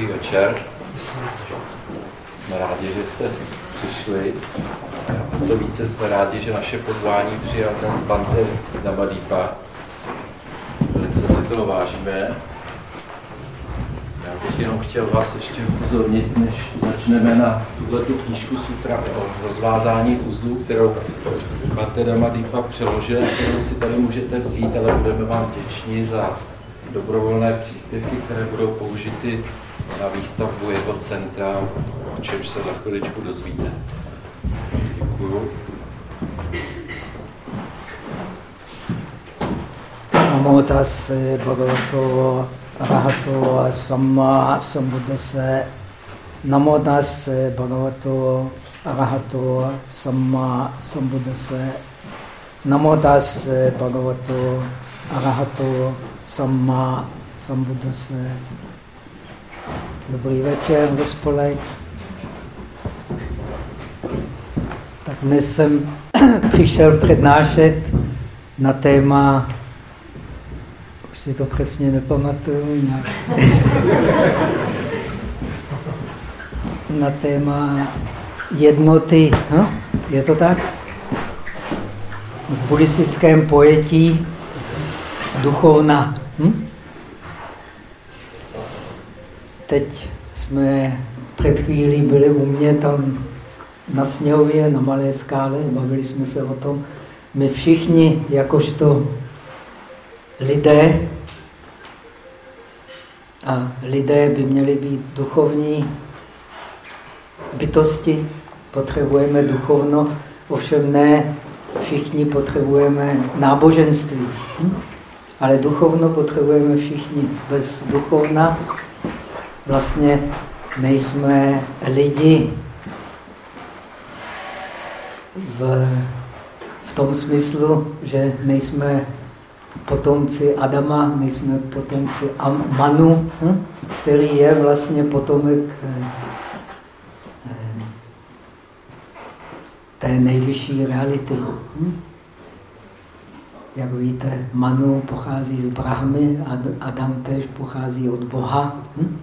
Dobrý večer. Jsme rádi, že jste přišli. To více jsme rádi, že naše pozvání přijal dnes Bante Navadípa. Velice si toho vážíme. Já bych jenom chtěl vás ještě upozornit, než začneme na tuhle knížku Sutra o rozvázání uzlů, kterou Bante Navadípa přeložil, kterou si tady můžete vzít, ale budeme vám vděční za dobrovolné příspěvky, které budou použity na výstavbu jeho centra, o čemž se za chviličku dozvíte. Děkuju. Namo tase bhagavato arahato samma sambuddhase Namo bhagavato arahato samma sambuddhase Namo bhagavato arahato samma sambuddhase Dobrý večer, gospolek. Tak dnes jsem přišel přednášet na téma, už si to přesně nepamatuju, na, na téma jednoty. No? Je to tak? V buddhistickém pojetí duchovna. Hm? Teď jsme před chvílí byli u mě tam na Sněhově, na malé skále, bavili jsme se o tom. My všichni, jakožto lidé, a lidé by měli být duchovní bytosti, potřebujeme duchovno, ovšem ne všichni potřebujeme náboženství. Hm? Ale duchovno potřebujeme všichni. Bez duchovna vlastně nejsme lidi v, v tom smyslu, že nejsme potomci Adama, nejsme potomci Manu, hm? který je vlastně potomek eh, eh, té nejvyšší reality. Hm? Jak víte, Manu pochází z Brahmy, Adam tež pochází od Boha. Hm?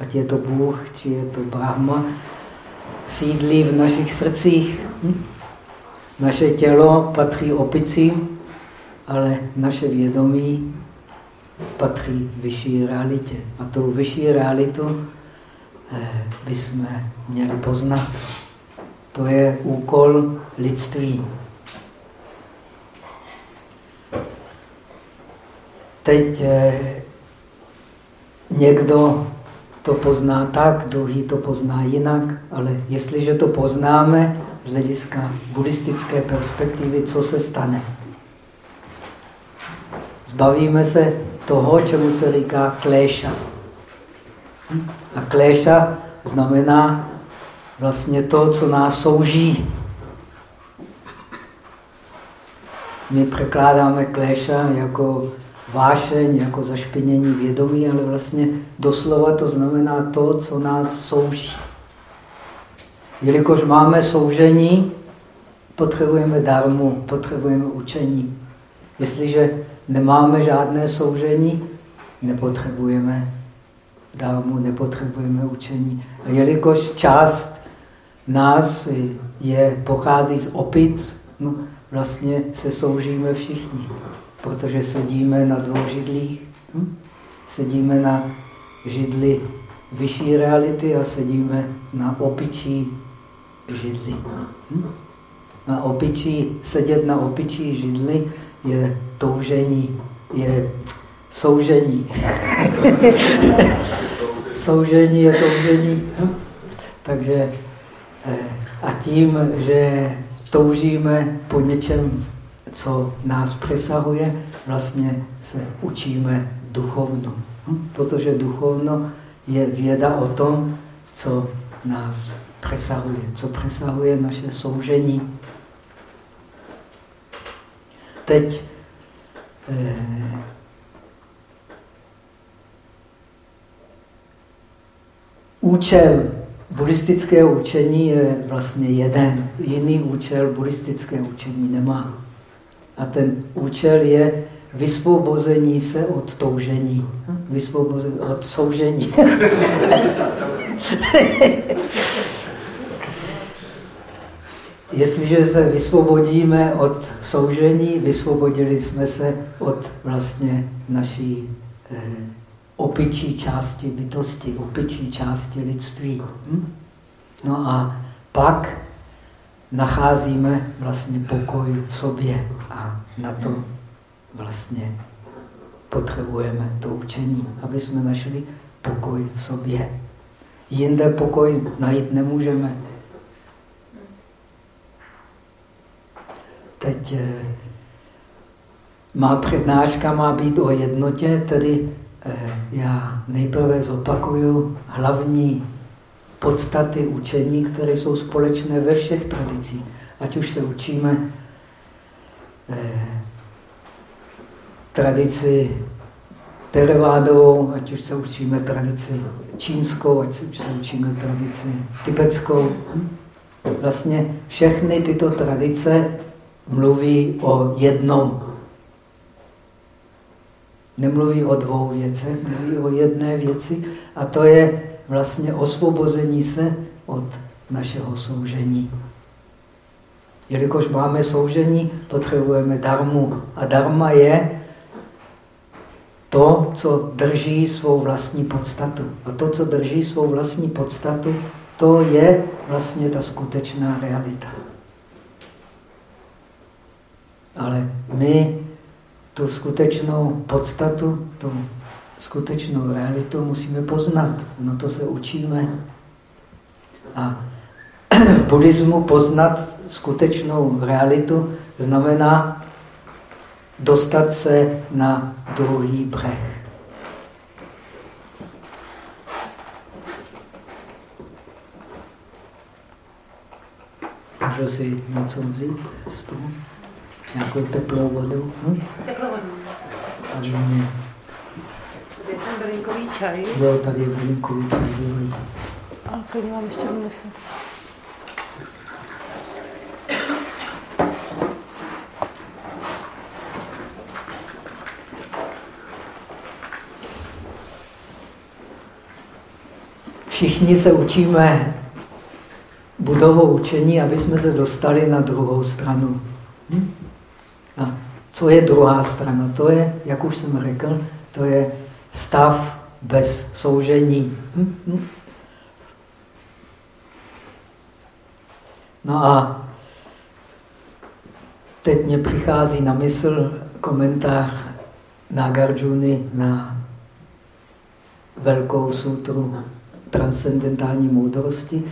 Ať je to Bůh, či je to Brahma, sídlí v našich srdcích. Hm? Naše tělo patří opicím, ale naše vědomí patří vyšší realitě. A tu vyšší realitu eh, bychom měli poznat. To je úkol lidství. Teď eh, někdo to pozná tak, druhý to pozná jinak, ale jestliže to poznáme z hlediska buddhistické perspektivy, co se stane? Zbavíme se toho, čemu se říká kléša. A kléša znamená vlastně to, co nás souží. My překládáme kléša jako vášeň, jako zašpinění vědomí, ale vlastně doslova to znamená to, co nás souží. Jelikož máme soužení, potřebujeme darmu, potřebujeme učení. Jestliže nemáme žádné soužení, nepotřebujeme darmu, nepotřebujeme učení. A jelikož část nás je, pochází z opic, no, vlastně se soužíme všichni protože sedíme na dvou židlích. Hm? Sedíme na židli vyšší reality a sedíme na opičí židli. Hm? Na opičí, sedět na opičí židli je toužení, je soužení. soužení je toužení. Hm? Takže eh, a tím, že toužíme po něčem co nás přesahuje, vlastně se učíme duchovno. Hm? Protože duchovno je věda o tom, co nás přesahuje, co přesahuje naše soužení. Teď eh, účel buddhistického učení je vlastně jeden. Jiný účel buddhistické učení nemá. A ten účel je vysvobození se od toužení. Vysvobození od soužení. Jestliže se vysvobodíme od soužení, vysvobodili jsme se od vlastně naší eh, opičí části bytosti, opičí části lidství. Hm? No a pak nacházíme vlastně pokoj v sobě a na to vlastně potřebujeme to učení, aby jsme našli pokoj v sobě. Jinde pokoj najít nemůžeme. Teď eh, má přednáška má být o jednotě, tedy eh, já nejprve zopakuju hlavní podstaty učení, které jsou společné ve všech tradicích. Ať už se učíme eh, tradici teravádovou, ať už se učíme tradici čínskou, ať se učíme tradici tibetskou. Vlastně všechny tyto tradice mluví o jednom. Nemluví o dvou věcech, mluví o jedné věci a to je vlastně osvobození se od našeho soužení. Jelikož máme soužení, potřebujeme darmu. A darma je to, co drží svou vlastní podstatu. A to, co drží svou vlastní podstatu, to je vlastně ta skutečná realita. Ale my tu skutečnou podstatu, tu skutečnou realitu musíme poznat. No to se učíme. A v buddhismu poznat skutečnou realitu znamená dostat se na druhý břeh. Můžu si něco vzít z toho? Nějakou teplou vodu? Hm? Teplou vodu. A mě... Je ten bylinkový čaj. Jo, tady je bylinkový čaj. A klidně mám ještě vynesu. Všichni se učíme budovou učení, aby jsme se dostali na druhou stranu. Hm? A co je druhá strana? To je, jak už jsem řekl, to je stav bez soužení. Hm? Hm? No a teď mě přichází na mysl komentář Nagarjuna na velkou sutru transcendentální moudrosti.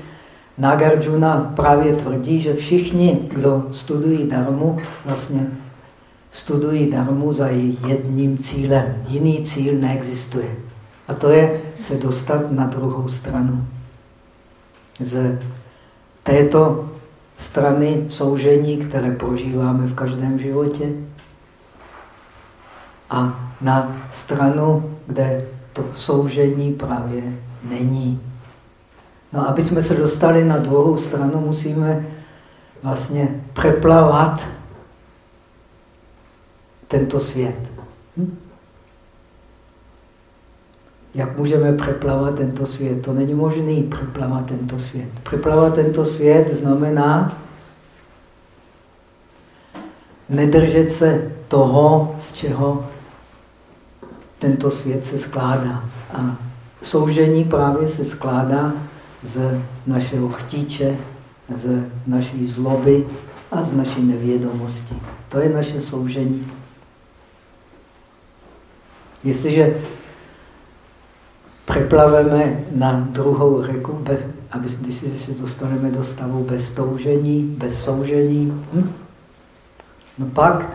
Nagarjuna právě tvrdí, že všichni, kdo studují darmu, vlastně studují darmu za jedním cílem. Jiný cíl neexistuje. A to je se dostat na druhou stranu. Z této strany soužení, které prožíváme v každém životě, a na stranu, kde to soužení právě není. No, aby jsme se dostali na druhou stranu, musíme vlastně přeplavat tento svět. Hm? Jak můžeme přeplavat tento svět? To není možné přeplavat tento svět. Přeplavat tento svět znamená nedržet se toho, z čeho tento svět se skládá. A soužení právě se skládá z našeho chtíče, z naší zloby a z naší nevědomosti. To je naše soužení. Jestliže přeplaveme na druhou řeku, aby, se dostaneme do stavu bez toužení, bez soužení, hm? no pak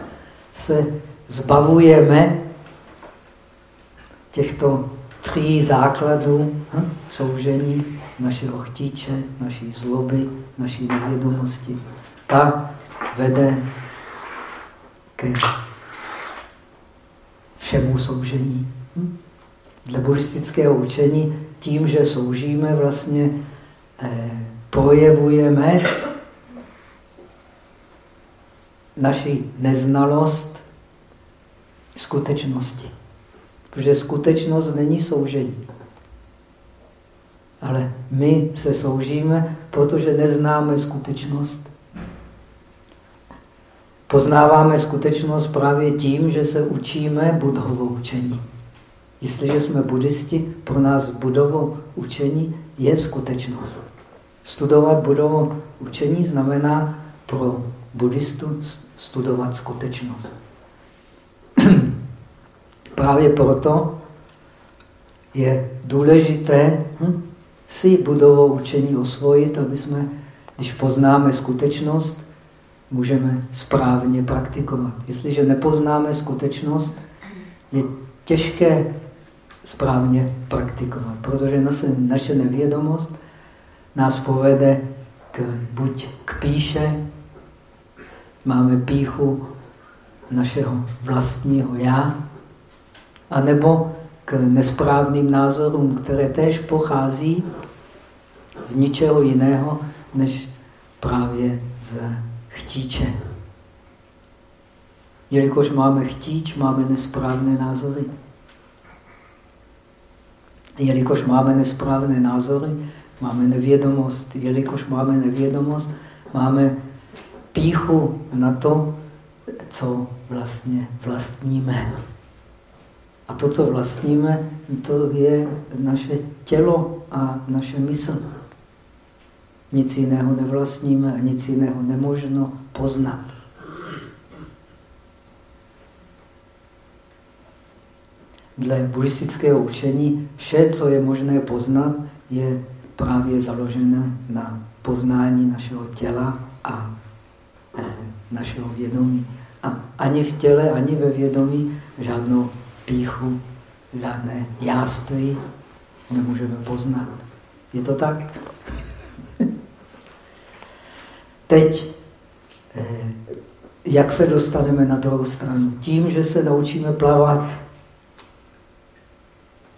se zbavujeme těchto tří základů hm? soužení našeho chtíče, naší zloby, naší nevědomosti. Ta vede ke všemu soužení. Hm? Dle buddhistického učení tím, že soužíme, vlastně eh, projevujeme naši neznalost skutečnosti. Protože skutečnost není soužení. Ale my se soužíme, protože neznáme skutečnost. Poznáváme skutečnost právě tím, že se učíme budhovo učení. Jestliže jsme buddhisti, pro nás budovo učení je skutečnost. Studovat budovo učení znamená pro buddhistu studovat skutečnost. Právě proto je důležité hm, si budovou učení osvojit, aby jsme, když poznáme skutečnost, můžeme správně praktikovat. Jestliže nepoznáme skutečnost, je těžké správně praktikovat, protože naše, naše nevědomost nás povede k, buď k píše, máme píchu našeho vlastního já, anebo k nesprávným názorům, které též pochází z ničeho jiného, než právě z chtíče. Jelikož máme chtíč, máme nesprávné názory. Jelikož máme nesprávné názory, máme nevědomost. Jelikož máme nevědomost, máme píchu na to, co vlastně vlastníme. A to, co vlastníme, to je naše tělo a naše mysl. Nic jiného nevlastníme a nic jiného nemožno poznat. Dle buddhistického učení vše, co je možné poznat, je právě založené na poznání našeho těla a eh, našeho vědomí. A ani v těle, ani ve vědomí žádnou píchu, žádné jáství nemůžeme poznat. Je to tak? Teď, eh, jak se dostaneme na druhou stranu? Tím, že se naučíme plavat.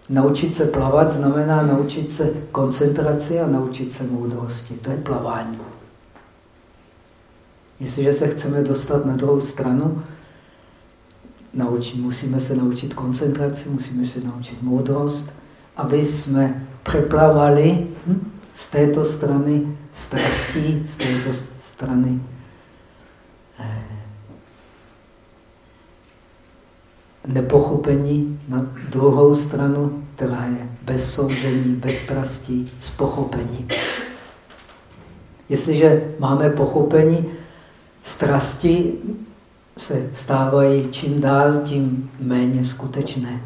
Naučit se plavat znamená naučit se koncentraci a naučit se moudrosti. To je plavání. Jestliže se chceme dostat na druhou stranu, naučit, musíme se naučit koncentraci, musíme se naučit moudrost, aby jsme přeplavali hm, z této strany strastí, z této strany eh, nepochopení na druhou stranu, která je bez soužení, bez strastí, s pochopením. Jestliže máme pochopení, strasti se stávají čím dál tím méně skutečné.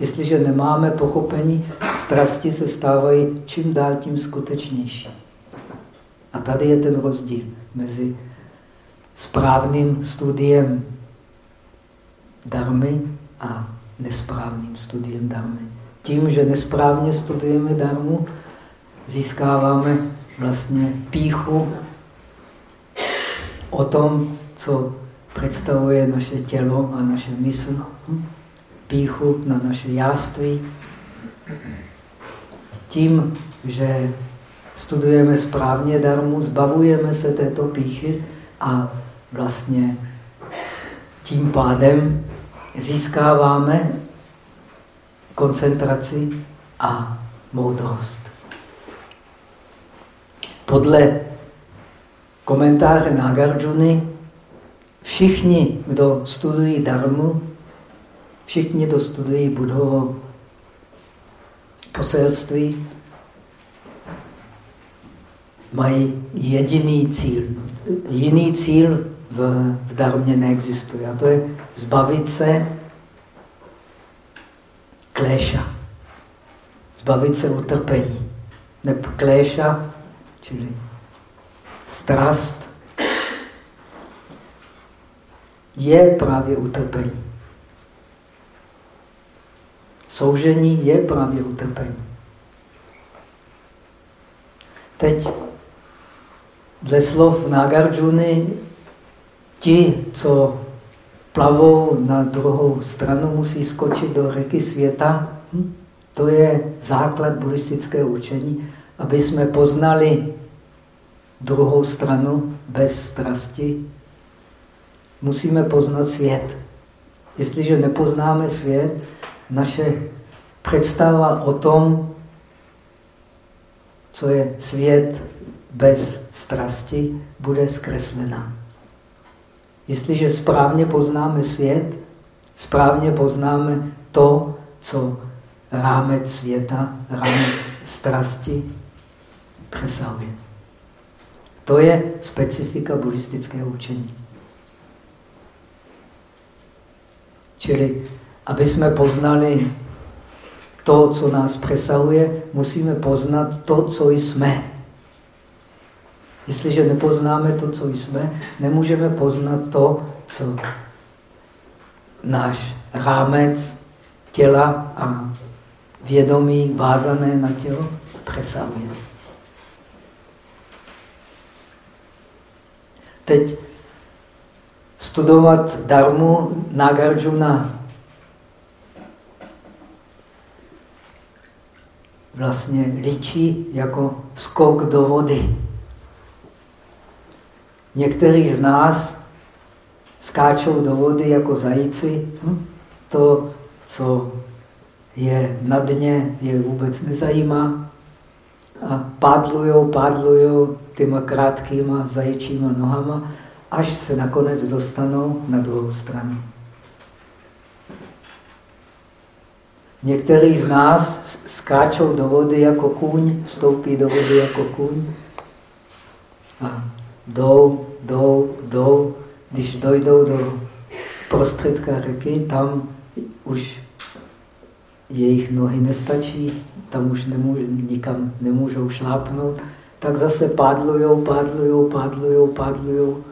Jestliže nemáme pochopení, strasti se stávají čím dál tím skutečnější. A tady je ten rozdíl mezi správným studiem darmy a nesprávným studiem darmy. Tím, že nesprávně studujeme darmu, získáváme vlastně píchu o tom, co představuje naše tělo a naše mysl, hm? píchu na naše jáství. Tím, že studujeme správně darmu, zbavujeme se této píchy a vlastně tím pádem získáváme koncentraci a moudrost. Podle komentáře Nagarjuna všichni, kdo studují darmu, všichni, kdo studují budhovo poselství, mají jediný cíl. Jiný cíl v, v darmě neexistuje. A to je zbavit se kléša. Zbavit se utrpení. Neb kléša, čili strast, je právě utrpení. Soužení je právě utrpení. Teď dle slov Nagarjuny, ti, co plavou na druhou stranu, musí skočit do řeky světa. Hm? To je základ buddhistického učení, aby jsme poznali druhou stranu bez strasti. Musíme poznat svět. Jestliže nepoznáme svět, naše představa o tom, co je svět bez strasti, bude zkreslena. Jestliže správně poznáme svět, správně poznáme to, co rámec světa, rámec strasti přesahuje. To je specifika buddhistického učení. Čili, aby jsme poznali to, co nás přesahuje, musíme poznat to, co jsme. Jestliže nepoznáme to, co jsme, nemůžeme poznat to, co náš rámec těla a vědomí vázané na tělo přesahuje. Teď studovat darmu Nagarjuna vlastně líčí jako skok do vody. Někteří z nás skáčou do vody jako zajíci. Hm? To, co je na dně, je vůbec nezajímá. A pádlujou, pádlujou těma krátkýma zajíčíma nohama, až se nakonec dostanou na druhou stranu. Některý z nás skáčou do vody jako kůň, vstoupí do vody jako kůň a jdou, jdou, jdou. Když dojdou do prostředka řeky, tam už jejich nohy nestačí, tam už nemůž, nikam nemůžou šlápnout, tak zase pádlujou, pádlujou, pádlujou, pádlujou,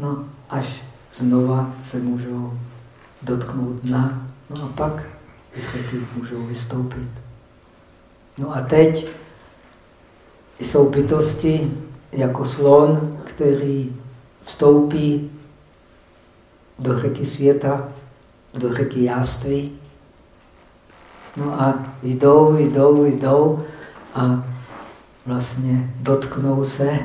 no až znova se můžou dotknout dna, no a pak z můžou vystoupit. No a teď jsou bytosti jako slon, který vstoupí do řeky světa, do řeky jáství. No a jdou, jdou, jdou a vlastně dotknou se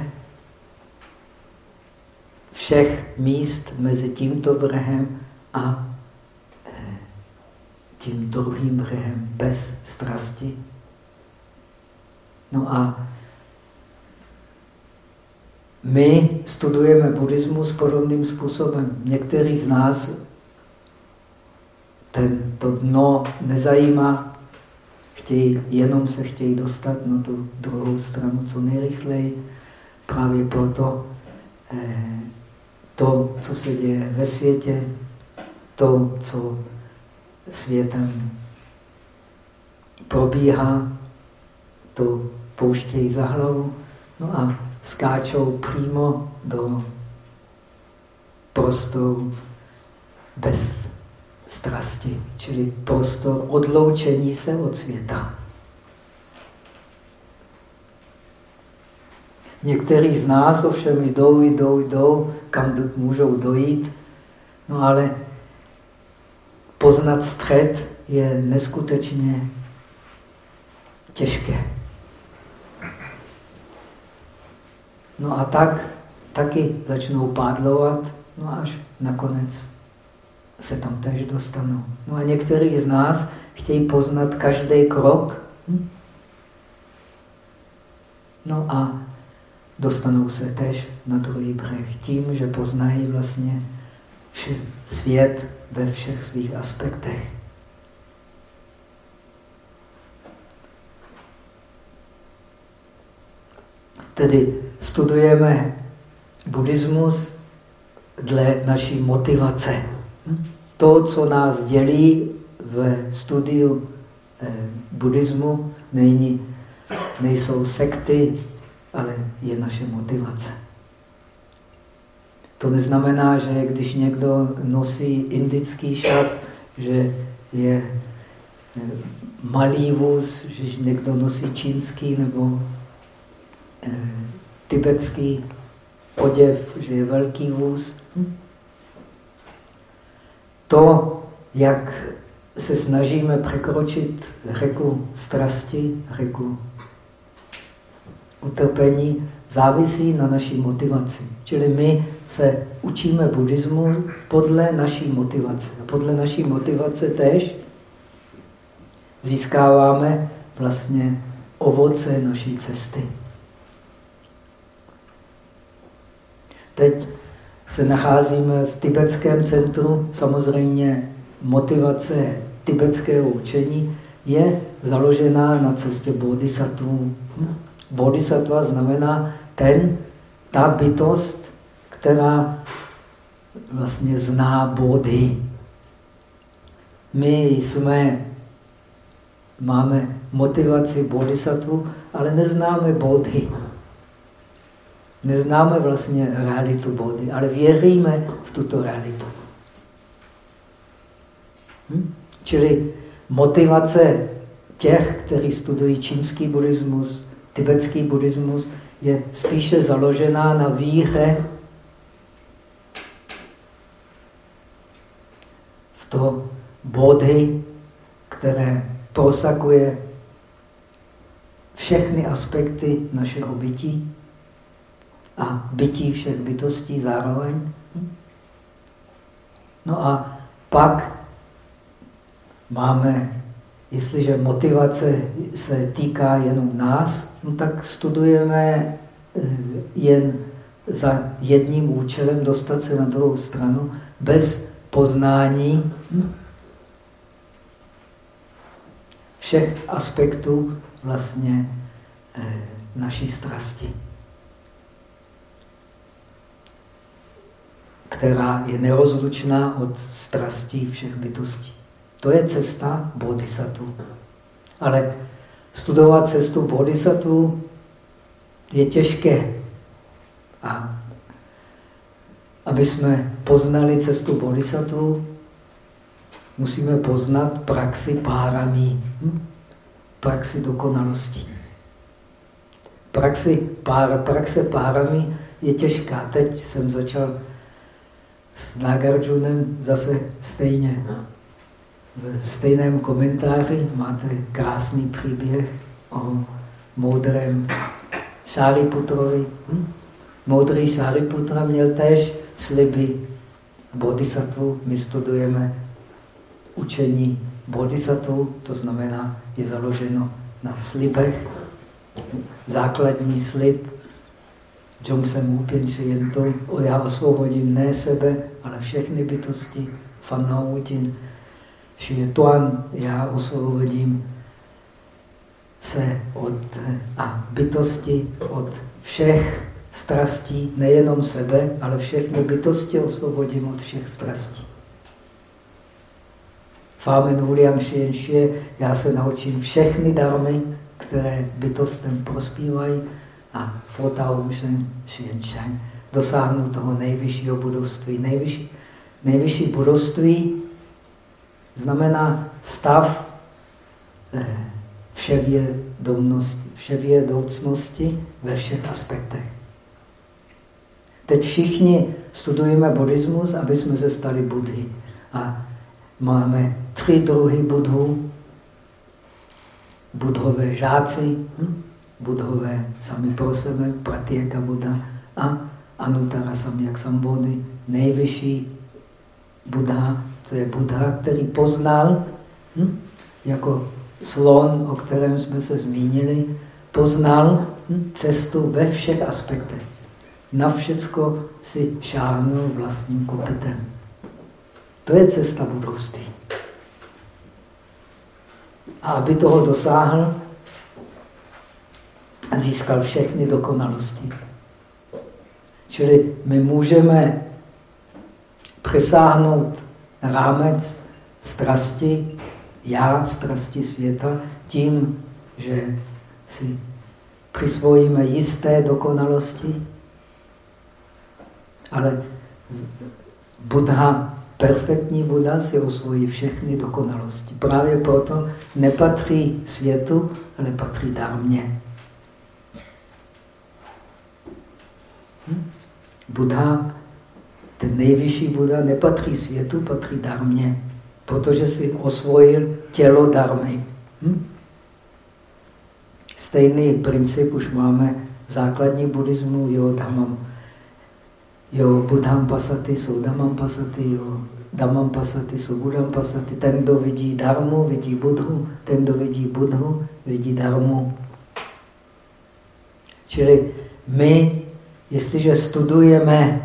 všech míst mezi tímto brehem a eh, tím druhým brehem bez strasti. No a my studujeme buddhismus podobným způsobem. Některý z nás to dno nezajímá, chtějí, jenom se chtějí dostat na tu druhou stranu co nejrychleji. Právě proto eh, to, co se děje ve světě, to, co světem probíhá, to pouštějí za hlavu no a skáčou přímo do prostoru bez strasti, čili prostor odloučení se od světa. Někteří z nás ovšem jdou, jdou, jdou, kam můžou dojít, no ale poznat střed je neskutečně těžké. No a tak taky začnou pádlovat, no až nakonec se tam tež dostanou. No a některý z nás chtějí poznat každý krok. Hm? No a dostanou se tež na druhý břeh tím, že poznají vlastně svět ve všech svých aspektech. Tedy studujeme buddhismus dle naší motivace. To, co nás dělí v studiu eh, buddhismu, není, nejsou sekty, ale je naše motivace. To neznamená, že když někdo nosí indický šat, že je eh, malý vůz, že někdo nosí čínský nebo eh, tibetský oděv, že je velký vůz. To, jak se snažíme překročit řeku strasti, řeku utrpení, závisí na naší motivaci. Čili my se učíme buddhismu podle naší motivace. A podle naší motivace tež získáváme vlastně ovoce naší cesty. Teď se nacházíme v tibetském centru. Samozřejmě motivace tibetského učení je založená na cestě bodhisattva. Bodhisattva znamená ten, ta bytost, která vlastně zná bodhy. My jsme, máme motivaci bodhisattva, ale neznáme bodhy. Neznáme vlastně realitu body, ale věříme v tuto realitu. Hm? Čili motivace těch, kteří studují čínský buddhismus, tibetský buddhismus, je spíše založená na víře v to body, které prosakuje všechny aspekty našeho bytí a bytí všech bytostí zároveň. No a pak máme, jestliže motivace se týká jenom nás, no tak studujeme eh, jen za jedním účelem dostat se na druhou stranu bez poznání všech aspektů vlastně eh, naší strasti. která je nerozlučná od strastí všech bytostí. To je cesta bodhisattva. Ale studovat cestu bodhisattva je těžké. A aby jsme poznali cestu bodhisattva, musíme poznat praxi páramí, hm? praxi dokonalosti. Praxi, pár, praxe párami je těžká. Teď jsem začal s Nagarjunem zase stejně. V stejném komentáři máte krásný příběh o moudrém Šáliputrovi. Hm? Moudrý Šáliputra měl též sliby bodhisattvu. My studujeme učení bodhisattvu, to znamená, je založeno na slibech. Základní slib Jongsem Upinče jen to, já osvobodím ne sebe, ale všechny bytosti. Fan Nautin, Tuan, já osvobodím se od a bytosti, od všech strastí, nejenom sebe, ale všechny bytosti osvobodím od všech strastí. Fámen William Shien já se naučím všechny darmy, které bytostem prospívají, a Fotao Shen Shen dosáhnout toho nejvyššího budovství. Nejvyšší, nejvyšší budovství znamená stav eh, vševědomnosti, vševědoucnosti ve všech aspektech. Teď všichni studujeme buddhismus, aby jsme se stali budhy. A máme tři druhy budhů. Budhové žáci, hm? budhové sami pro sebe, Pratyeka Buddha a Anuttara Samyak Sambodhi, nejvyšší Buddha, to je Buddha, který poznal, hm, jako slon, o kterém jsme se zmínili, poznal hm, cestu ve všech aspektech. Na všecko si šáhnul vlastním kopitem. To je cesta budovství. A aby toho dosáhl, získal všechny dokonalosti. Čili my můžeme přesáhnout rámec strasti, já strasti světa, tím, že si přisvojíme jisté dokonalosti, ale Buddha, perfektní Buddha si osvojí všechny dokonalosti. Právě proto nepatří světu, ale patří darmě. Buddha, ten nejvyšší Buddha, nepatří světu, patří darmě, protože si osvojil tělo darmy. Hm? Stejný princip už máme v základní buddhismu, jo, dhamam, jo, buddham pasaty, soudamam pasaty, jo, Damam pasati, subudam pasati. Ten, kdo vidí darmu, vidí budhu. Ten, kdo vidí budhu, vidí darmu. Čili my, jestliže studujeme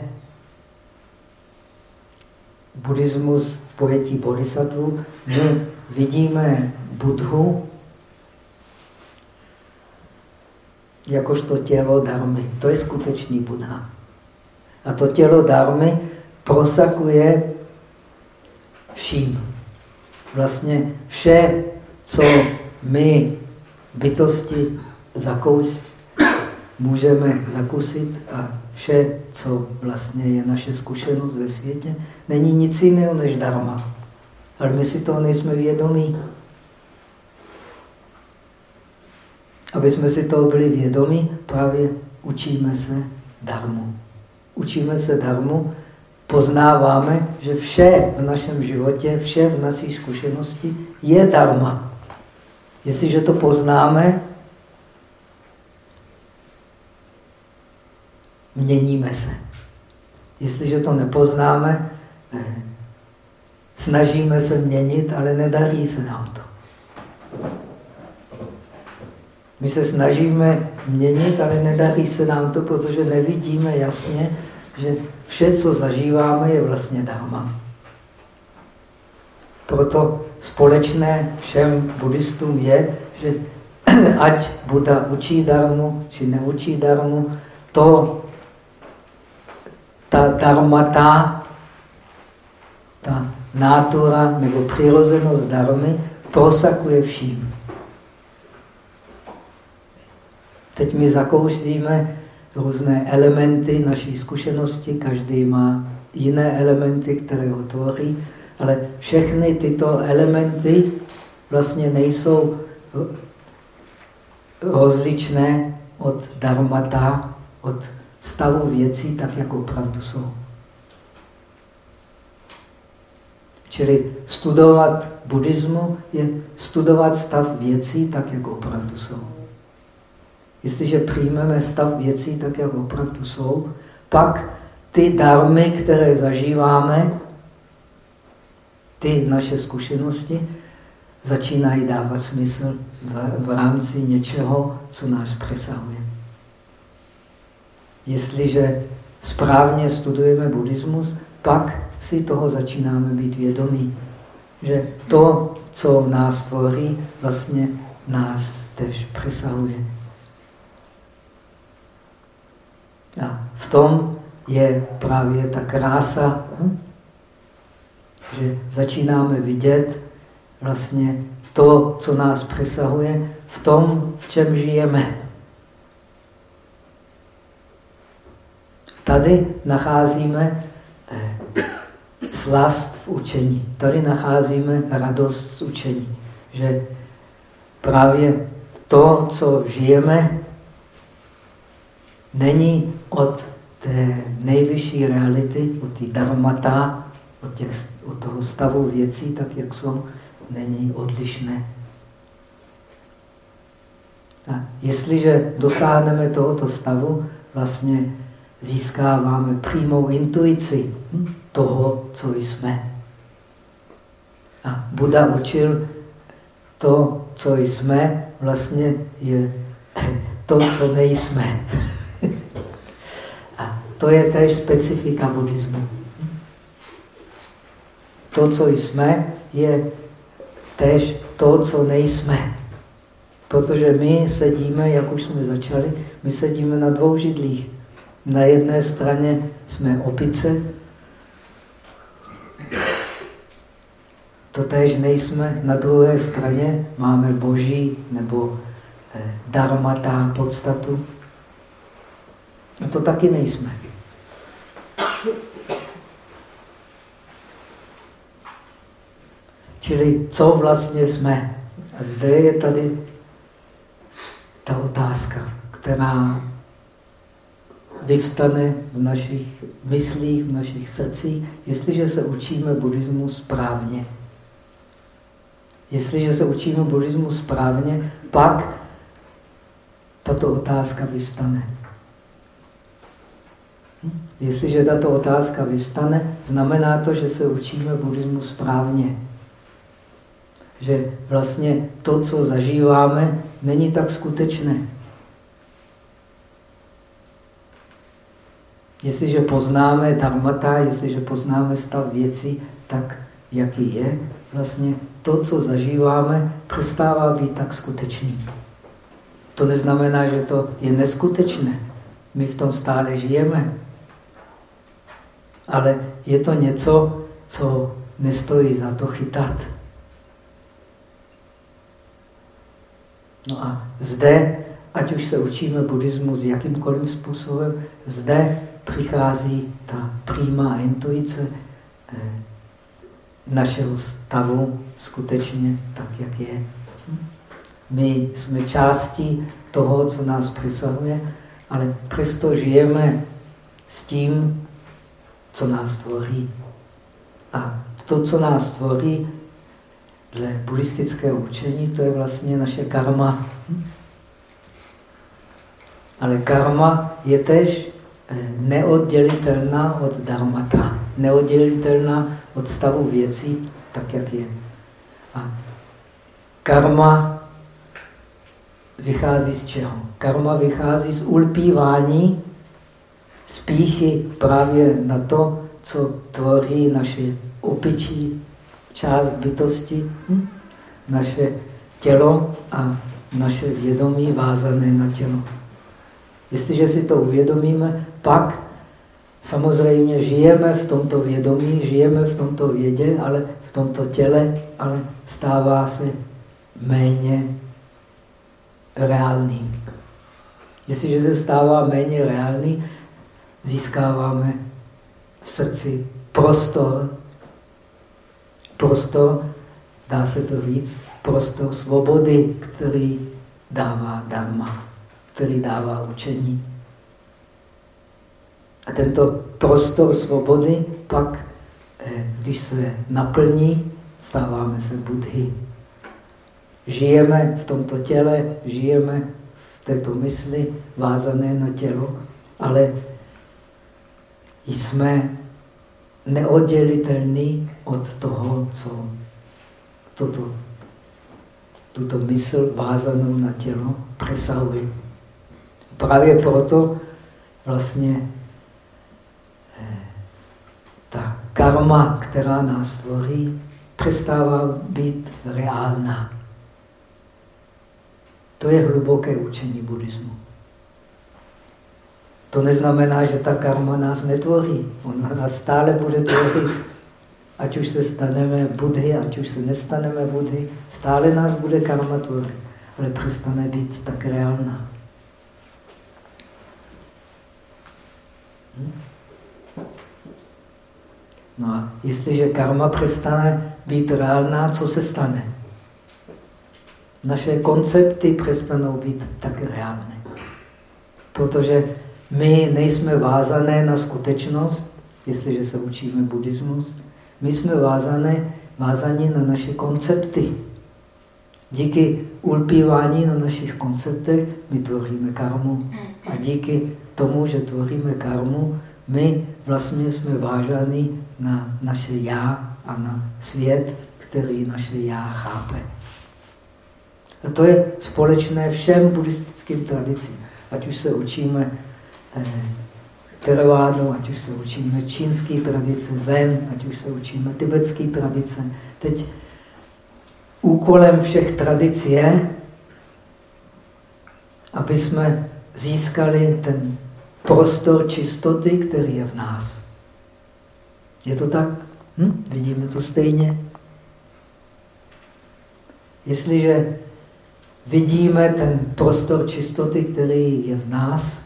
buddhismus v pojetí bodhisattva, my vidíme budhu jakožto tělo darmy. To je skutečný Buddha. A to tělo darmy prosakuje vším. Vlastně vše, co my bytosti zakous, můžeme zakusit a vše, co vlastně je naše zkušenost ve světě, není nic jiného než darma. Ale my si toho nejsme vědomí. Aby jsme si toho byli vědomí, právě učíme se darmu. Učíme se darmu, poznáváme, že vše v našem životě, vše v naší zkušenosti je darma. Jestliže to poznáme, měníme se. Jestliže to nepoznáme, snažíme se měnit, ale nedarí se nám to. My se snažíme měnit, ale nedarí se nám to, protože nevidíme jasně, že vše, co zažíváme, je vlastně dharma. Proto společné všem buddhistům je, že ať Buddha učí darmu, či neučí darmu, to, ta dharmata, ta nátura nebo přirozenost darmy prosakuje vším. Teď my zakoušíme různé elementy naší zkušenosti, každý má jiné elementy, které ho tvoří, ale všechny tyto elementy vlastně nejsou rozličné od dharmata, od stavu věcí, tak jako opravdu jsou. Čili studovat buddhismu je studovat stav věcí tak, jak opravdu jsou. Jestliže přijmeme stav věcí tak, jak opravdu jsou, pak ty darmy, které zažíváme, ty naše zkušenosti, začínají dávat smysl v, v rámci něčeho, co nás přesahuje. Jestliže správně studujeme buddhismus, pak si toho začínáme být vědomí, že to, co nás tvoří, vlastně nás tež přesahuje. A v tom je právě ta krása, hm? že začínáme vidět vlastně to, co nás přesahuje, v tom, v čem žijeme. Tady nacházíme eh, slast v učení. Tady nacházíme radost z učení. Že právě to, co žijeme, není od té nejvyšší reality, od té dharmata, od, těch, od toho stavu věcí, tak jak jsou, není odlišné. A jestliže dosáhneme tohoto stavu, vlastně získáváme přímou intuici toho, co jsme. A Buda učil, to, co jsme, vlastně je to, co nejsme. A to je též specifika buddhismu. To, co jsme, je též to, co nejsme. Protože my sedíme, jak už jsme začali, my sedíme na dvou židlích. Na jedné straně jsme opice, to též nejsme. Na druhé straně máme boží nebo eh, darmatá podstatu. A to taky nejsme. Čili co vlastně jsme? A zde je tady ta otázka, která vyvstane v našich myslích, v našich srdcích, jestliže se učíme buddhismu správně. Jestliže se učíme buddhismu správně, pak tato otázka vystane. Hm? Jestliže tato otázka vystane, znamená to, že se učíme buddhismu správně. Že vlastně to, co zažíváme, není tak skutečné. Jestliže poznáme dharmata, jestliže poznáme stav věcí, tak jaký je, vlastně to, co zažíváme, přestává být tak skutečný. To neznamená, že to je neskutečné. My v tom stále žijeme. Ale je to něco, co nestojí za to chytat. No a zde, ať už se učíme buddhismus jakýmkoliv způsobem, zde přichází ta přímá intuice eh, našeho stavu skutečně tak, jak je. My jsme částí toho, co nás přesahuje, ale přesto žijeme s tím, co nás tvoří. A to, co nás tvoří, dle buddhistického učení, to je vlastně naše karma. Ale karma je tež neoddělitelná od dharmata, neoddělitelná od stavu věcí, tak jak je. A karma vychází z čeho? Karma vychází z ulpívání, spíchy právě na to, co tvoří naše opičí část bytosti, hm? naše tělo a naše vědomí vázané na tělo. Jestliže si to uvědomíme, pak samozřejmě žijeme v tomto vědomí, žijeme v tomto vědě, ale v tomto těle, ale stává se méně reálný. Jestliže se stává méně reálný, získáváme v srdci prostor, prostor, dá se to říct, prostor svobody, který dává dharma, který dává učení. A tento prostor svobody pak, eh, když se naplní, stáváme se Budhy. Žijeme v tomto těle, žijeme v této mysli, vázané na tělo, ale jsme neoddělitelní od toho, co toto, tuto mysl vázanou na tělo přesahuje. Právě proto vlastně eh, ta karma, která nás tvoří, přestává být reálná. To je hluboké učení buddhismu. To neznamená, že ta karma nás netvoří. Ona nás stále bude tvořit. Ať už se staneme budhy, ať už se nestaneme budhy, stále nás bude karma tvořit. Ale přestane být tak reálná. Hm? No a jestliže karma přestane být reálná, co se stane? Naše koncepty přestanou být tak reálné. Protože my nejsme vázané na skutečnost, jestliže se učíme buddhismus. My jsme vázané, vázaní na naše koncepty. Díky ulpívání na našich konceptech my tvoříme karmu. A díky tomu, že tvoříme karmu, my vlastně jsme vážaní na naše já a na svět, který naše já chápe. A to je společné všem buddhistickým tradicím. Ať už se učíme eh, teravádu, ať už se učíme čínské tradice, zen, ať už se učíme tibetské tradice. Teď úkolem všech tradic je, aby jsme získali ten prostor čistoty, který je v nás. Je to tak? Hm? Vidíme to stejně? Jestliže vidíme ten prostor čistoty, který je v nás,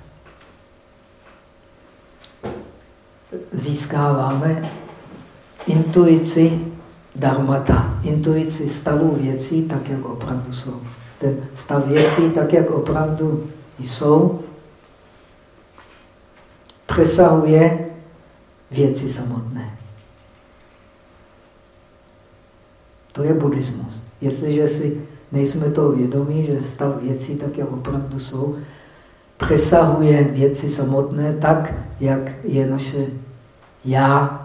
získáváme intuici dharmata, intuici stavu věcí tak, jak opravdu jsou. Ten stav věcí tak, jak opravdu jsou, přesahuje věci samotné. To je buddhismus. Jestliže si nejsme toho vědomí, že stav věcí tak, jak opravdu jsou, přesahuje věci samotné tak, jak je naše já,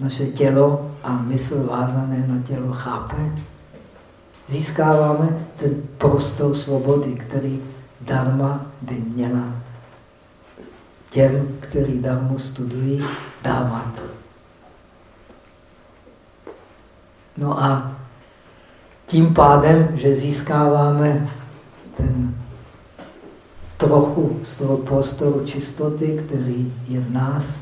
naše tělo a mysl vázané na tělo chápe, získáváme ten prostor svobody, který dharma by měla těm, kteří darmu studují, dávat. No a tím pádem, že získáváme ten trochu z toho prostoru čistoty, který je v nás,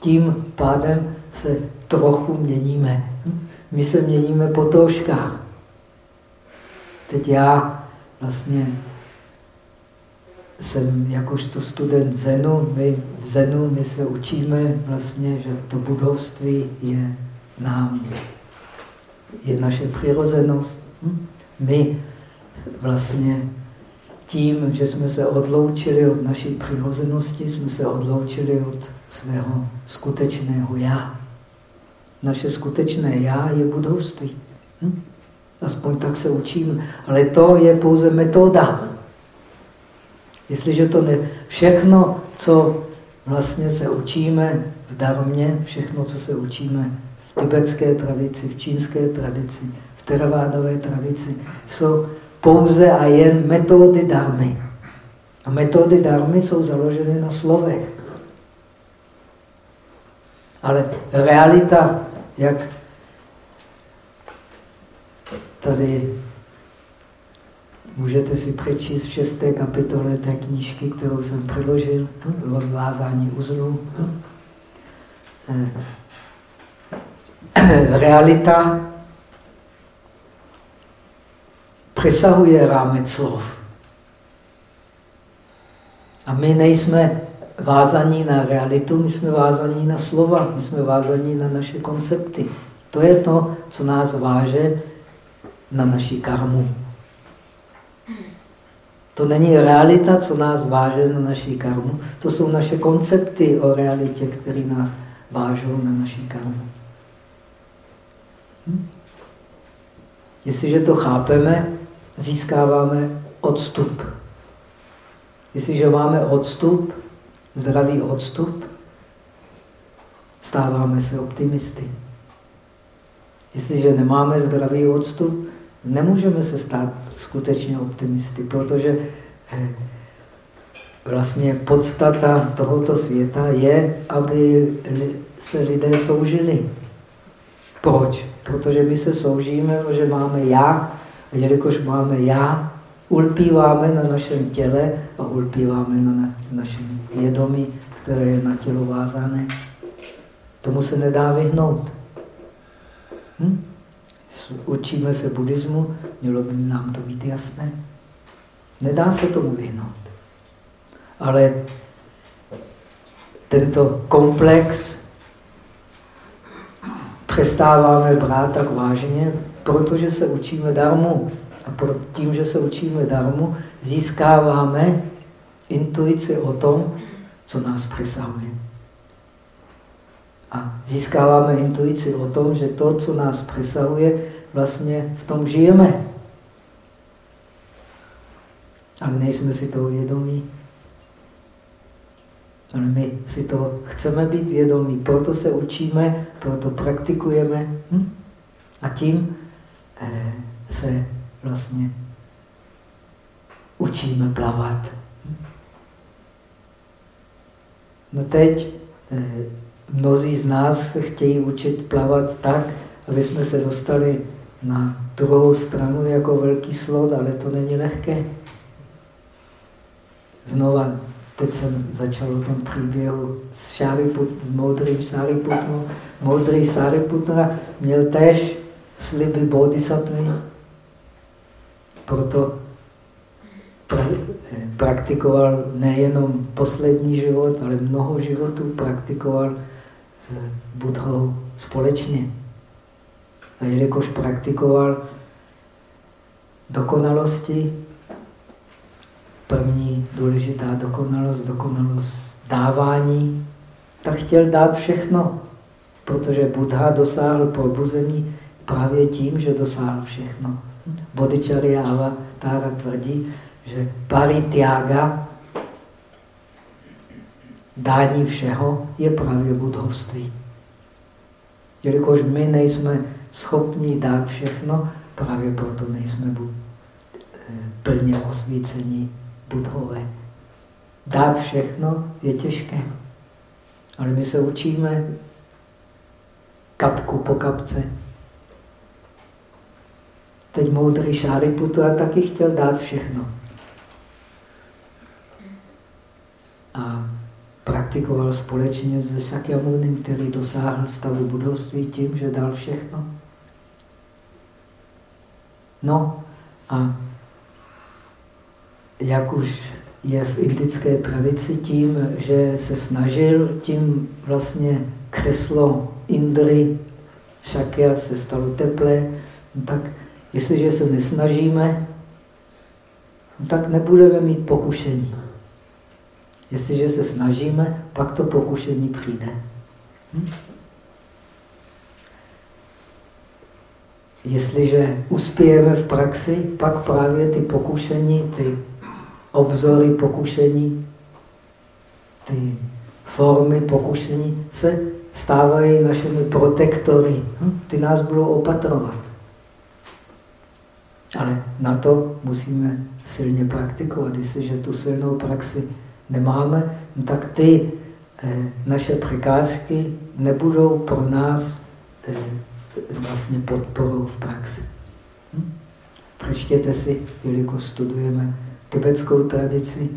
tím pádem se trochu měníme. My se měníme po troškách. Teď já vlastně jsem jakožto student Zenu, my v Zenu my se učíme vlastně, že to budovství je nám, je naše přirozenost. Hm? My vlastně tím, že jsme se odloučili od naší přirozenosti, jsme se odloučili od svého skutečného já. Naše skutečné já je budovství. Hm? Aspoň tak se učíme. Ale to je pouze metoda. Jestliže to ne... Všechno, co vlastně se učíme v darmě, všechno, co se učíme v tibetské tradici, v čínské tradici, v teravádové tradici, jsou pouze a jen metody darmy. A metody darmy jsou založeny na slovech. Ale realita, jak tady můžete si přečíst v šesté kapitole té knížky, kterou jsem předložil, rozvázání uzlů. Realita přesahuje rámec slov. A my nejsme vázaní na realitu, my jsme vázaní na slova, my jsme vázaní na naše koncepty. To je to, co nás váže na naší karmu. To není realita, co nás váže na naší karmu. To jsou naše koncepty o realitě, které nás vážou na naší karmu. Hm? Jestliže to chápeme, získáváme odstup. Jestliže máme odstup, zdravý odstup, stáváme se optimisty. Jestliže nemáme zdravý odstup, nemůžeme se stát skutečně optimisty, protože eh, vlastně podstata tohoto světa je, aby se lidé soužili. Proč? Protože my se soužíme, že máme já, a jelikož máme já, ulpíváme na našem těle a ulpíváme na našem vědomí, které je na tělo vázané. Tomu se nedá vyhnout. Hm? Učíme se buddhismu, mělo by nám to být jasné. Nedá se tomu vyhnout. Ale tento komplex přestáváme brát tak vážně, protože se učíme darmu. A tím, že se učíme darmu, získáváme intuici o tom, co nás přesahuje. A získáváme intuici o tom, že to, co nás přesahuje, vlastně v tom žijeme. Ale nejsme si toho vědomí. Ale my si to chceme být vědomí, proto se učíme, proto praktikujeme. Hm? A tím eh, se vlastně učíme plavat. No teď eh, mnozí z nás chtějí učit plavat tak, aby jsme se dostali na druhou stranu jako velký slod, ale to není lehké. Znova, teď jsem začal o tom příběhu s, Šáriput, s moudrým Sáriputrou. Moudrý Sáriputra měl též sliby bodhisattvy, proto praktikoval nejenom poslední život, ale mnoho životů praktikoval s Budhou společně. A jelikož praktikoval dokonalosti, první důležitá dokonalost, dokonalost dávání, tak chtěl dát všechno, protože Buddha dosáhl probuzení právě tím, že dosáhl všechno. Bodhicharya Avatara tvrdí, že paritiaga, dání všeho, je právě budovství. Jelikož my nejsme schopni dát všechno, právě proto nejsme plně osvícení budhové. Dát všechno je těžké. Ale my se učíme kapku po kapce. Teď moudrý Šáriputra taky chtěl dát všechno. A praktikoval společně se Sakyamunim, který dosáhl stavu budovství tím, že dal všechno. No a jak už je v indické tradici tím, že se snažil, tím vlastně kreslo Indry, Shakya se stalo teplé, no tak jestliže se nesnažíme, no tak nebudeme mít pokušení. Jestliže se snažíme, pak to pokušení přijde. Hm? Jestliže uspějeme v praxi, pak právě ty pokušení, ty obzory pokušení, ty formy pokušení se stávají našimi protektory. Hm? Ty nás budou opatrovat. Ale na to musíme silně praktikovat. Jestliže tu silnou praxi nemáme, no tak ty eh, naše překážky nebudou pro nás eh, vlastně podporou v praxi. Hm? Přečtěte si, jelikož studujeme tibetskou tradici,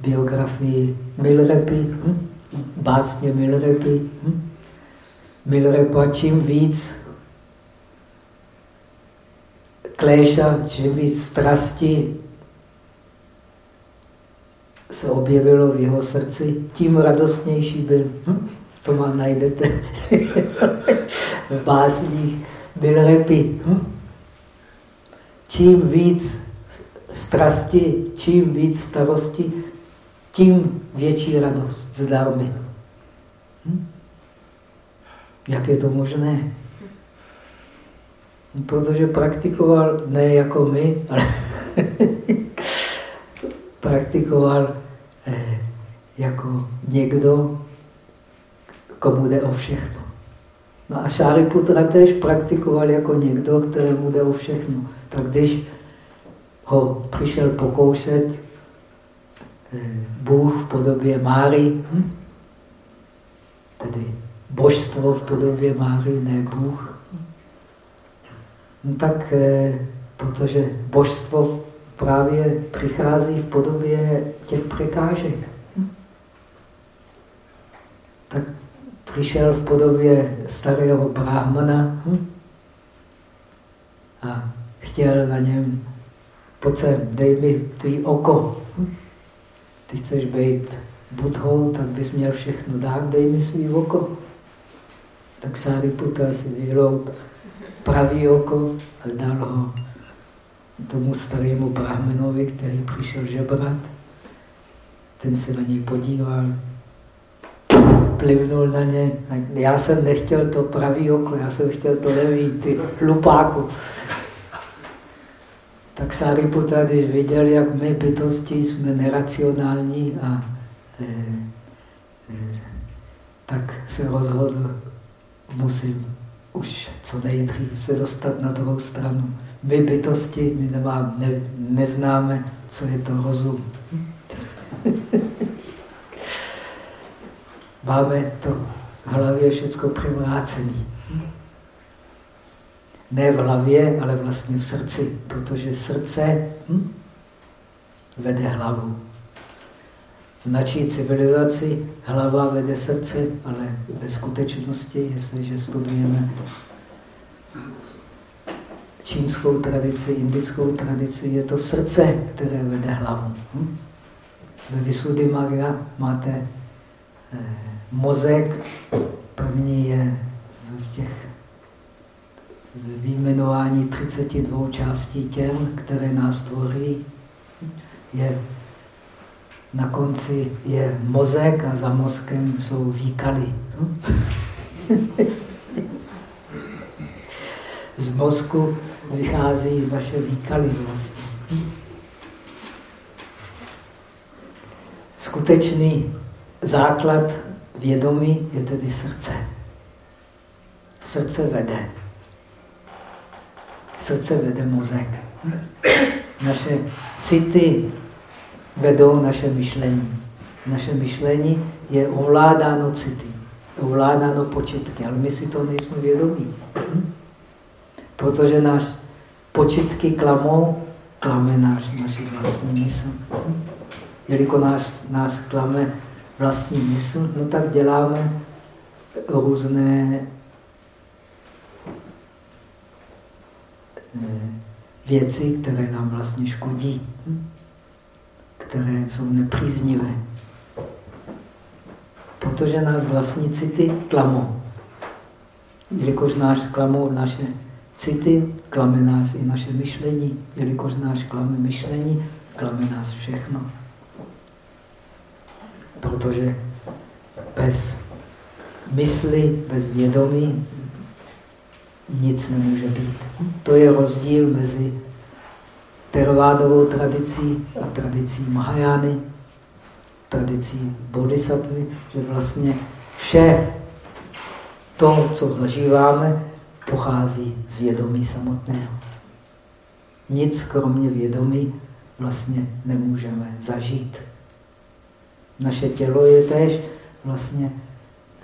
biografii Milrepy, hm? básně Milrepy. Hm? Milrepa čím víc kléša, čím víc strasti se objevilo v jeho srdci, tím radostnější byl. Hm? To má najdete v básních Milrepy. Hm? Čím víc strasti, čím víc starosti, tím větší radost z darmy. Hm? Jak je to možné? Protože praktikoval ne jako my, ale praktikoval eh, jako někdo, komu jde o všechno. No a Šáriputra tež praktikoval jako někdo, kterému jde o všechno. Tak když ho přišel pokoušet eh, Bůh v podobě Máry, hm? tedy božstvo v podobě Máry, ne Bůh. No tak, eh, protože božstvo právě přichází v podobě těch překážek. Hm? Tak přišel v podobě starého brahmana hm? a chtěl na něm pojď dej mi tvý oko. Ty chceš být budhou, tak bys měl všechno dát, dej mi svý oko. Tak Sáriputa si vyhloub pravý oko a dal ho tomu starému brahmenovi, který přišel žebrat. Ten se na něj podíval, plivnul na ně. Já jsem nechtěl to pravý oko, já jsem chtěl to levý, ty hlupáku. Tak Sariputta, když viděl, jak my bytosti jsme neracionální, a, e, e, tak se rozhodl, musím už co nejdřív se dostat na druhou stranu. My bytosti, my nemám, ne, neznáme, co je to rozum. Máme to v hlavě všechno převrácené ne v hlavě, ale vlastně v srdci, protože srdce hm, vede hlavu. V naší civilizaci hlava vede srdce, ale ve skutečnosti, jestliže studujeme čínskou tradici, indickou tradici, je to srdce, které vede hlavu. Hm? Ve Visuddhimagga máte mozek, první je v těch vyjmenování 32 částí těl, které nás tvoří, je na konci je mozek a za mozkem jsou výkaly. Z mozku vychází vaše výkaly vlastně. skutečný základ vědomí je tedy srdce. Srdce vede. Srdce vede mozek. Naše city vedou naše myšlení. Naše myšlení je ovládáno city, ovládáno počitky, ale my si to nejsme vědomí. Protože náš počitky klamou, klame náš, naši vlastní mysl. Jelikož nás, nás klame vlastní mysl, no tak děláme různé eh, věci, které nám vlastně škodí, které jsou nepříznivé. Protože nás vlastní city klamou. Jelikož nás klamou naše city, klame nás i naše myšlení. Jelikož nás klame myšlení, klame nás všechno protože bez mysli, bez vědomí nic nemůže být. To je rozdíl mezi teravádovou tradicí a tradicí Mahajány, tradicí Bodhisattvy, že vlastně vše to, co zažíváme, pochází z vědomí samotného. Nic kromě vědomí vlastně nemůžeme zažít. Naše tělo je též vlastně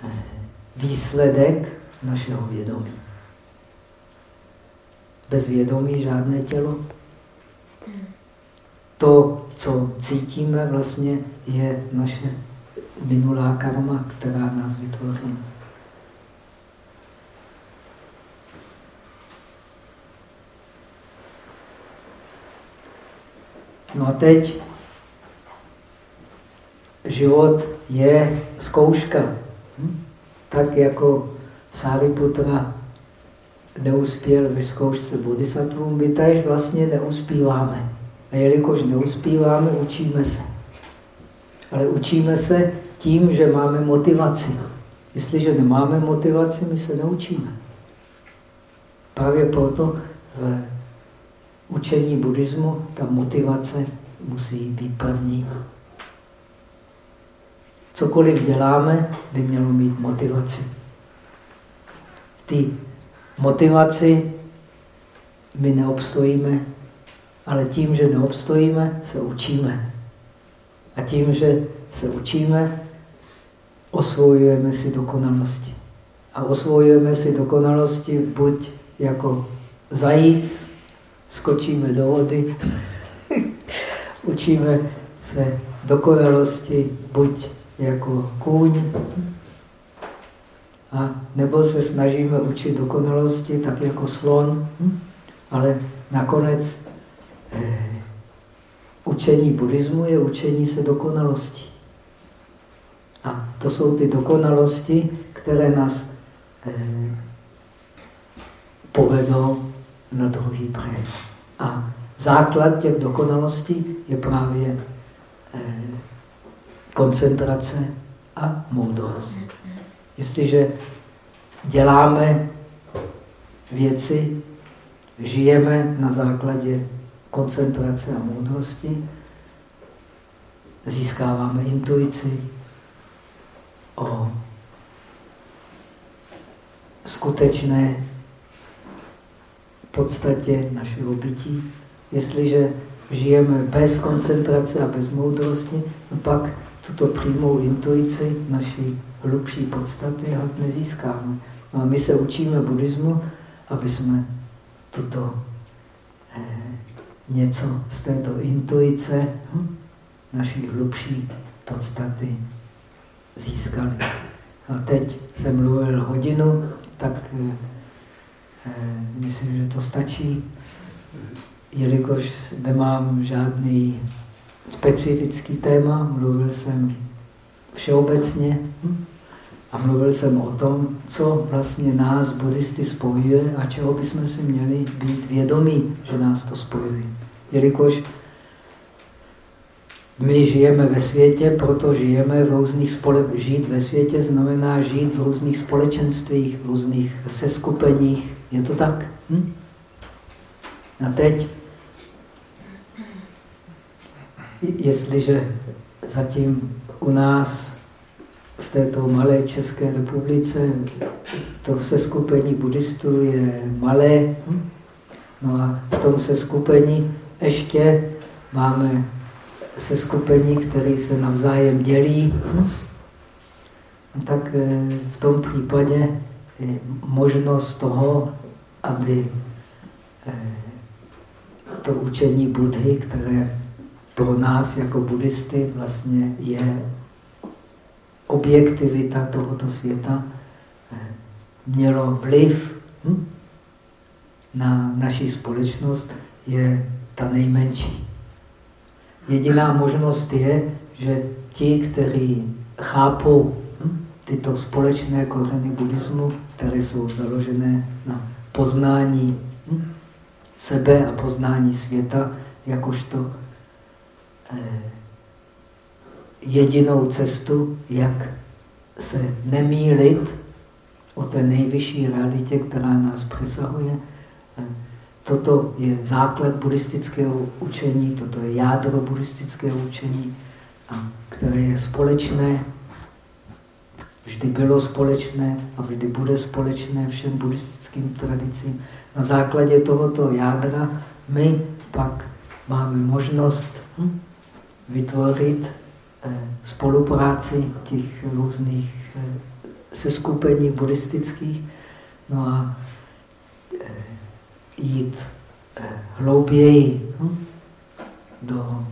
eh, výsledek našeho vědomí. Bez vědomí žádné tělo. To, co cítíme, vlastně je naše minulá karma, která nás vytvoří. No a teď život je zkouška. Hm? Tak jako Sariputra neuspěl ve zkoušce bodhisattva, my tež vlastně neuspíváme. A jelikož neuspíváme, učíme se. Ale učíme se tím, že máme motivaci. Jestliže nemáme motivaci, my se neučíme. Právě proto v učení buddhismu ta motivace musí být první. Cokoliv děláme, by mělo mít motivaci. V té motivaci my neobstojíme, ale tím, že neobstojíme, se učíme. A tím, že se učíme, osvojujeme si dokonalosti. A osvojujeme si dokonalosti buď jako zajíc, skočíme do vody, učíme se dokonalosti buď jako kůň, a nebo se snažíme učit dokonalosti tak jako slon, ale nakonec eh, učení buddhismu je učení se dokonalosti. A to jsou ty dokonalosti, které nás eh, povedou na druhý břeh. A základ těch dokonalostí je právě eh, koncentrace a moudrost. Jestliže děláme věci, žijeme na základě koncentrace a moudrosti, získáváme intuici o skutečné podstatě našeho bytí. Jestliže žijeme bez koncentrace a bez moudrosti, no pak tuto přímou intuici naší hlubší podstaty a nezískáme. No a my se učíme buddhismu, aby jsme tuto eh, něco z této intuice hm, naší hlubší podstaty získali. A teď jsem mluvil hodinu, tak eh, eh, myslím, že to stačí, jelikož nemám žádný specifický téma, mluvil jsem všeobecně a mluvil jsem o tom, co vlastně nás buddhisty spojuje a čeho bychom si měli být vědomí, že nás to spojuje. Jelikož my žijeme ve světě, proto žijeme v různých spole... Žít ve světě znamená žít v různých společenstvích, v různých seskupeních. Je to tak? Hm? A teď jestliže zatím u nás v této malé České republice to seskupení buddhistů je malé. No a v tom seskupení ještě máme seskupení, které se navzájem dělí. Tak eh, v tom případě možnost toho, aby eh, to učení Budhy, které pro nás jako buddhisty vlastně je objektivita tohoto světa, eh, mělo vliv hm, na naši společnost, je ta nejmenší. Jediná možnost je, že ti, kteří chápou hm, tyto společné kořeny buddhismu, které jsou založené na poznání hm, sebe a poznání světa, jakožto jedinou cestu, jak se nemýlit o té nejvyšší realitě, která nás přesahuje. Eh, toto je základ buddhistického učení, toto je jádro buddhistického učení, a které je společné, vždy bylo společné a vždy bude společné všem buddhistickým tradicím. Na základě tohoto jádra my pak máme možnost hm, vytvořit eh, spolupráci těch různých eh, seskupení buddhistických no a eh, jít hlouběji hm, do,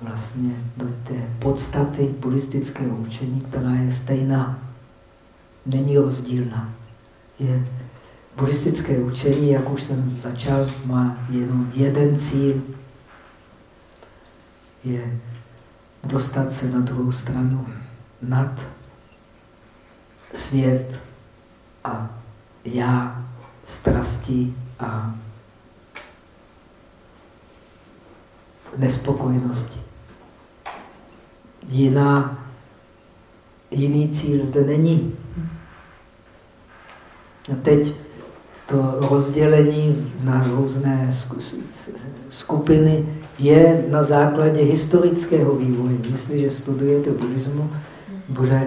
vlastně, do té podstaty buddhistického učení, která je stejná, není rozdílná. Je buddhistické učení, jak už jsem začal, má jenom jeden cíl, je dostat se na druhou stranu nad svět a já, strasti a nespokojenosti. Jiná, jiný cíl zde není. A teď to rozdělení na různé skupiny je na základě historického vývoje. Jestliže studujete buddhismu, bude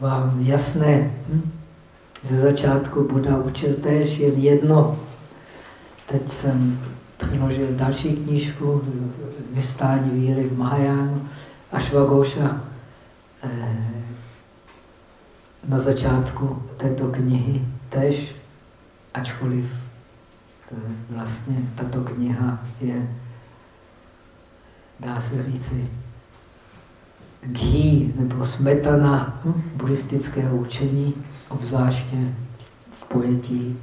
vám jasné. Hm? Ze začátku Buddha učil též jen jedno. Teď jsem přiložil další knížku, Vystání víry v Mahajánu, Ashwagosha. Eh, na začátku této knihy tež ačkoliv eh, vlastně tato kniha je, dá se říci, ghee nebo smetana buddhistického učení, obzvláště v pojetí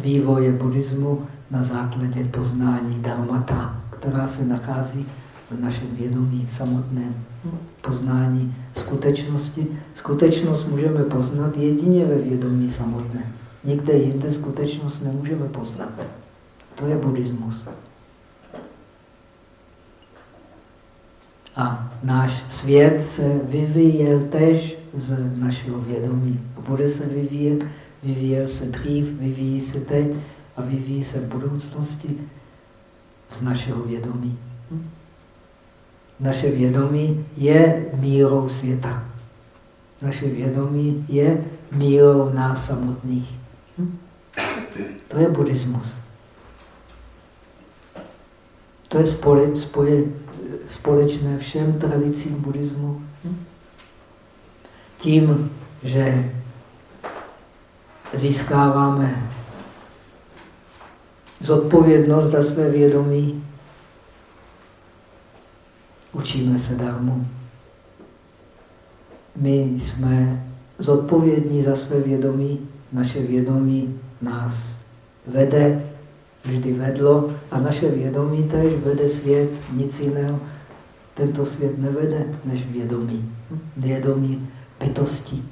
vývoje buddhismu na základě poznání dharmata, která se nachází v našem vědomí samotném poznání skutečnosti. Skutečnost můžeme poznat jedině ve vědomí samotném. Nikde jinde skutečnost nemůžeme poznat. To je buddhismus. A náš svět se vyvíjel tež z našeho vědomí. Bude se vyvíjet, vyvíjel se dřív, vyvíjí se teď a vyvíjí se v budoucnosti z našeho vědomí. Naše vědomí je mírou světa. Naše vědomí je mírou nás samotných. To je buddhismus. To je spole, spoje, společné všem tradicím buddhismu. Tím, že získáváme zodpovědnost za své vědomí, učíme se darmu. My jsme zodpovědní za své vědomí, naše vědomí nás vede, vždy vedlo a naše vědomí tež vede svět, nic jiného. Tento svět nevede než vědomí. Vědomí bytosti.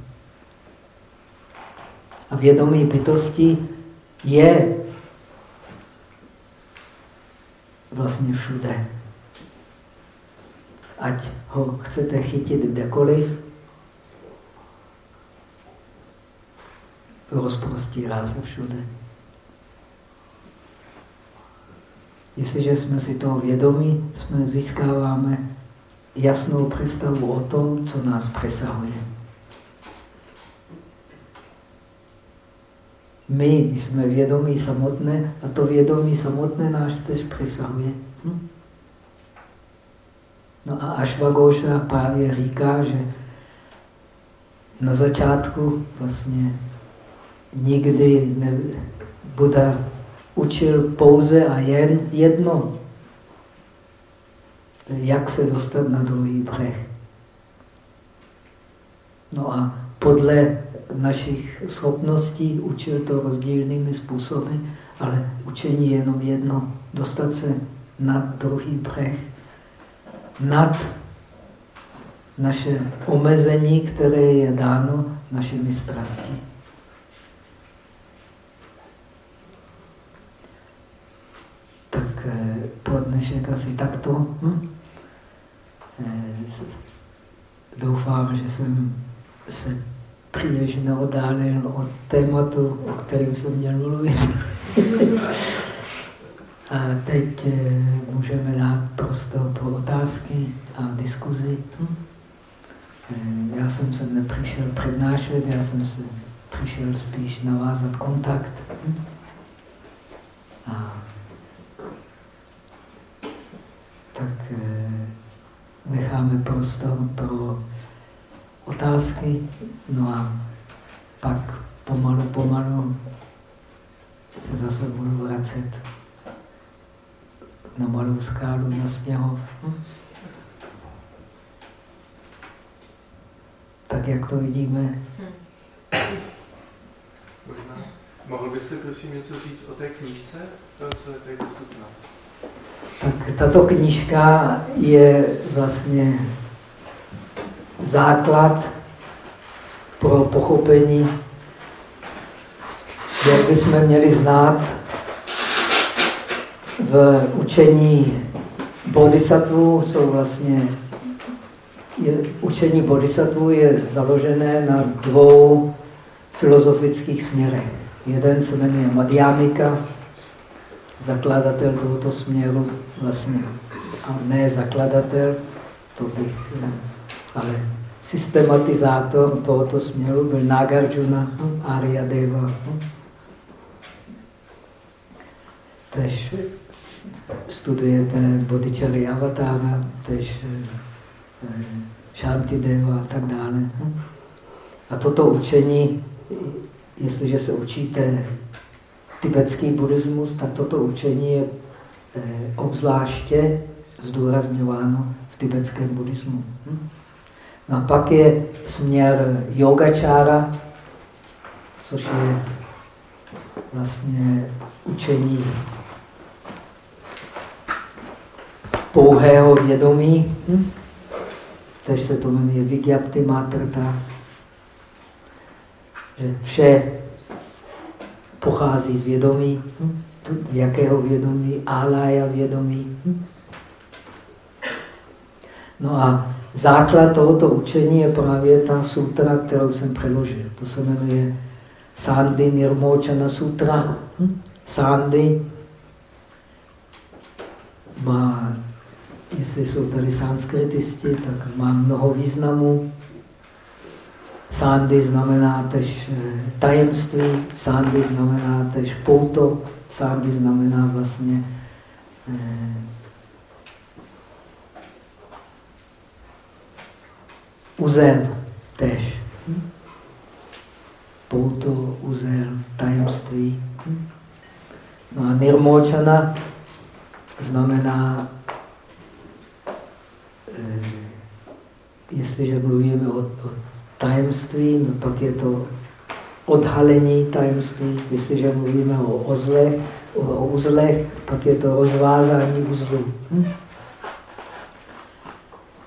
A vědomí bytosti je vlastně všude ať ho chcete chytit kdekoliv, rozprostírá se všude. Jestliže jsme si toho vědomí, jsme získáváme jasnou představu o tom, co nás přesahuje. My jsme vědomí samotné a to vědomí samotné nás tež přesahuje. Hm? No a Ashwagosha právě říká, že na začátku vlastně nikdy ne, Buda učil pouze a jen jedno. Jak se dostat na druhý břeh. No a podle našich schopností učil to rozdílnými způsoby, ale učení je jenom jedno. Dostat se na druhý břeh. Nad naše omezení, které je dáno našimi strasti. Tak eh, pro dnešek asi takto. Hm? Eh, doufám, že jsem se příliš neodálil od tématu, o kterém jsem měl mluvit. A teď eh, můžeme dát prostor pro otázky a diskuzi. Hm? Eh, já jsem se nepřišel přednášet, já jsem se přišel spíš navázat kontakt. A tak eh, necháme prostor pro otázky, no a pak pomalu, pomalu se zase budu vracet na malou skálu na Sněhov. Hm? tak, jak to vidíme. Mohl byste prosím něco říct o té knížce, to, co je tady dostupná? Tak tato knížka je vlastně základ pro pochopení, jak bychom měli znát v učení bodhisattva jsou vlastně je, učení bodhisattva je založené na dvou filozofických směrech. Jeden se jmenuje Madhyamika, zakladatel tohoto směru vlastně, a ne zakladatel, to bych, ale systematizátor tohoto směru byl Nagarjuna Arya Deva. Tež studujete Bodhichari Avatara, tež Shanti Deva a tak dále. A toto učení, jestliže se učíte tibetský buddhismus, tak toto učení je eh, obzvláště zdůrazňováno v tibetském buddhismu. No a pak je směr yogačára, což je vlastně učení pouhého vědomí. Hm? tež se to jmenuje Vigyapti Matrta, že vše pochází z vědomí. Hm? Jakého vědomí? Alaya vědomí. Hm? No a základ tohoto učení je právě ta sutra, kterou jsem přeložil. To se jmenuje Sandy Nirmochana Sutra. Hm? Sandy má jestli jsou tady sanskritisti, tak má mnoho významů. Sandy znamená tež eh, tajemství, sandy znamená tež pouto, sandy znamená vlastně eh, uzel tež. Pouto, uzel, tajemství. No a nirmočana znamená Eh, jestliže mluvíme o, o tajemství, no pak je to odhalení tajemství. Jestliže mluvíme o, ozlech, o, uzlech, pak je to rozvázání uzlů. Hm?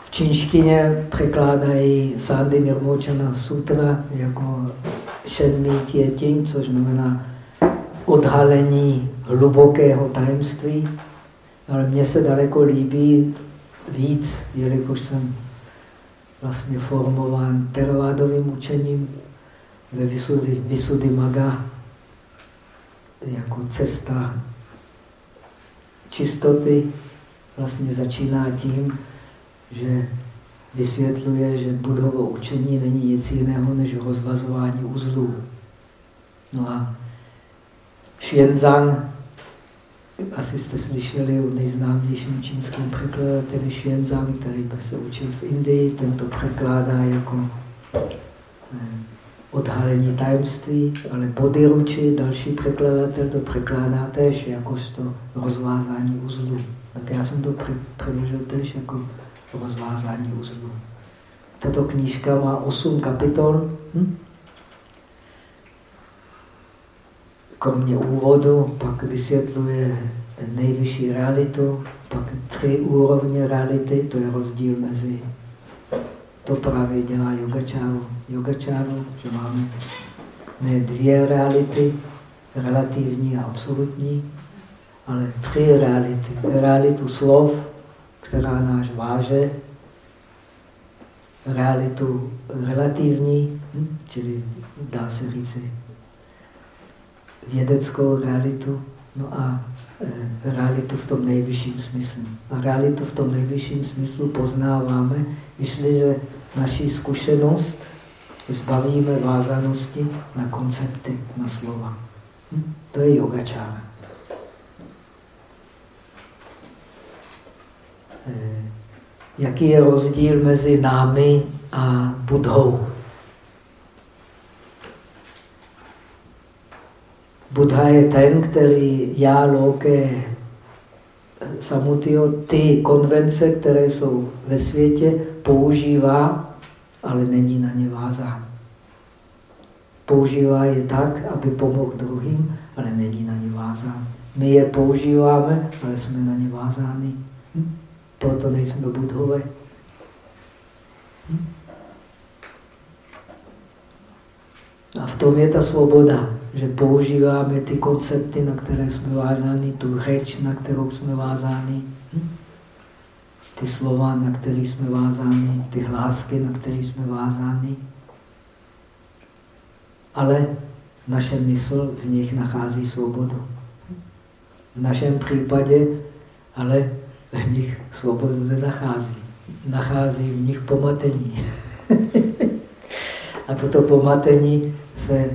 V čínštině překládají Sandy Nirmochana Sutra jako Shenmi Tietin, což znamená odhalení hlubokého tajemství. Ale mně se daleko líbí víc, jelikož jsem vlastně formován teravádovým učením ve Vysudy, Vysudy Maga jako cesta čistoty vlastně začíná tím, že vysvětluje, že budhovo učení není nic jiného než rozvazování uzlů. No a Xuanzang, asi jste slyšeli o nejznámějším čínském překladateli Xuanzang, který se učil v Indii, tento překládá jako eh, odhalení tajemství, ale Bodiruči, další překladatel, to překládá tež jakožto rozvázání uzlu. Tak já jsem to přeložil tež jako rozvázání uzlu. Tato knížka má osm kapitol. Hm? Kromě úvodu pak vysvětluje nejvyšší realitu, pak tři úrovně reality, to je rozdíl mezi to právě dělá yogačáru. Yogačáru, že máme ne dvě reality, relativní a absolutní, ale tři reality. Realitu slov, která náš váže, realitu relativní, hm, čili dá se říci vědeckou realitu, no a e, realitu v tom nejvyšším smyslu. A realitu v tom nejvyšším smyslu poznáváme, jestliže naší zkušenost zbavíme vázanosti na koncepty, na slova. Hm? To je yogačára. Eh, jaký je rozdíl mezi námi a Budhou? Buddha je ten, který já, loke, samutio, ty konvence, které jsou ve světě, používá, ale není na ně vázán. Používá je tak, aby pomohl druhým, ale není na ně vázán. My je používáme, ale jsme na ně vázáni. Hm? Proto nejsme budhové. Hm? A v tom je ta svoboda, že používáme ty koncepty, na které jsme vázáni, tu řeč, na kterou jsme vázáni, hm? ty slova, na které jsme vázáni, ty hlásky, na které jsme vázáni. Ale naše mysl v nich nachází svobodu. V našem případě ale v nich svobodu nenachází. Nachází v nich pomatení. A toto pomatení se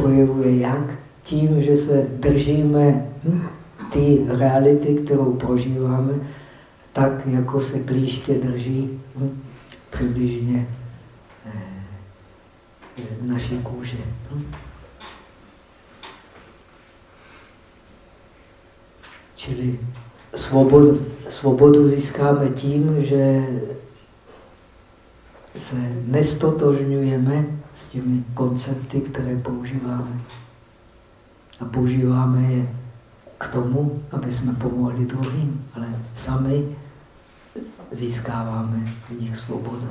projevuje jak? Tím, že se držíme hm, ty reality, kterou prožíváme, tak jako se klíště drží hm, přibližně eh, naší kůže. Hm. Čili svobodu, svobodu získáme tím, že se nestotožňujeme s těmi koncepty, které používáme. A používáme je k tomu, aby jsme pomohli druhým, ale sami získáváme v nich svobodu.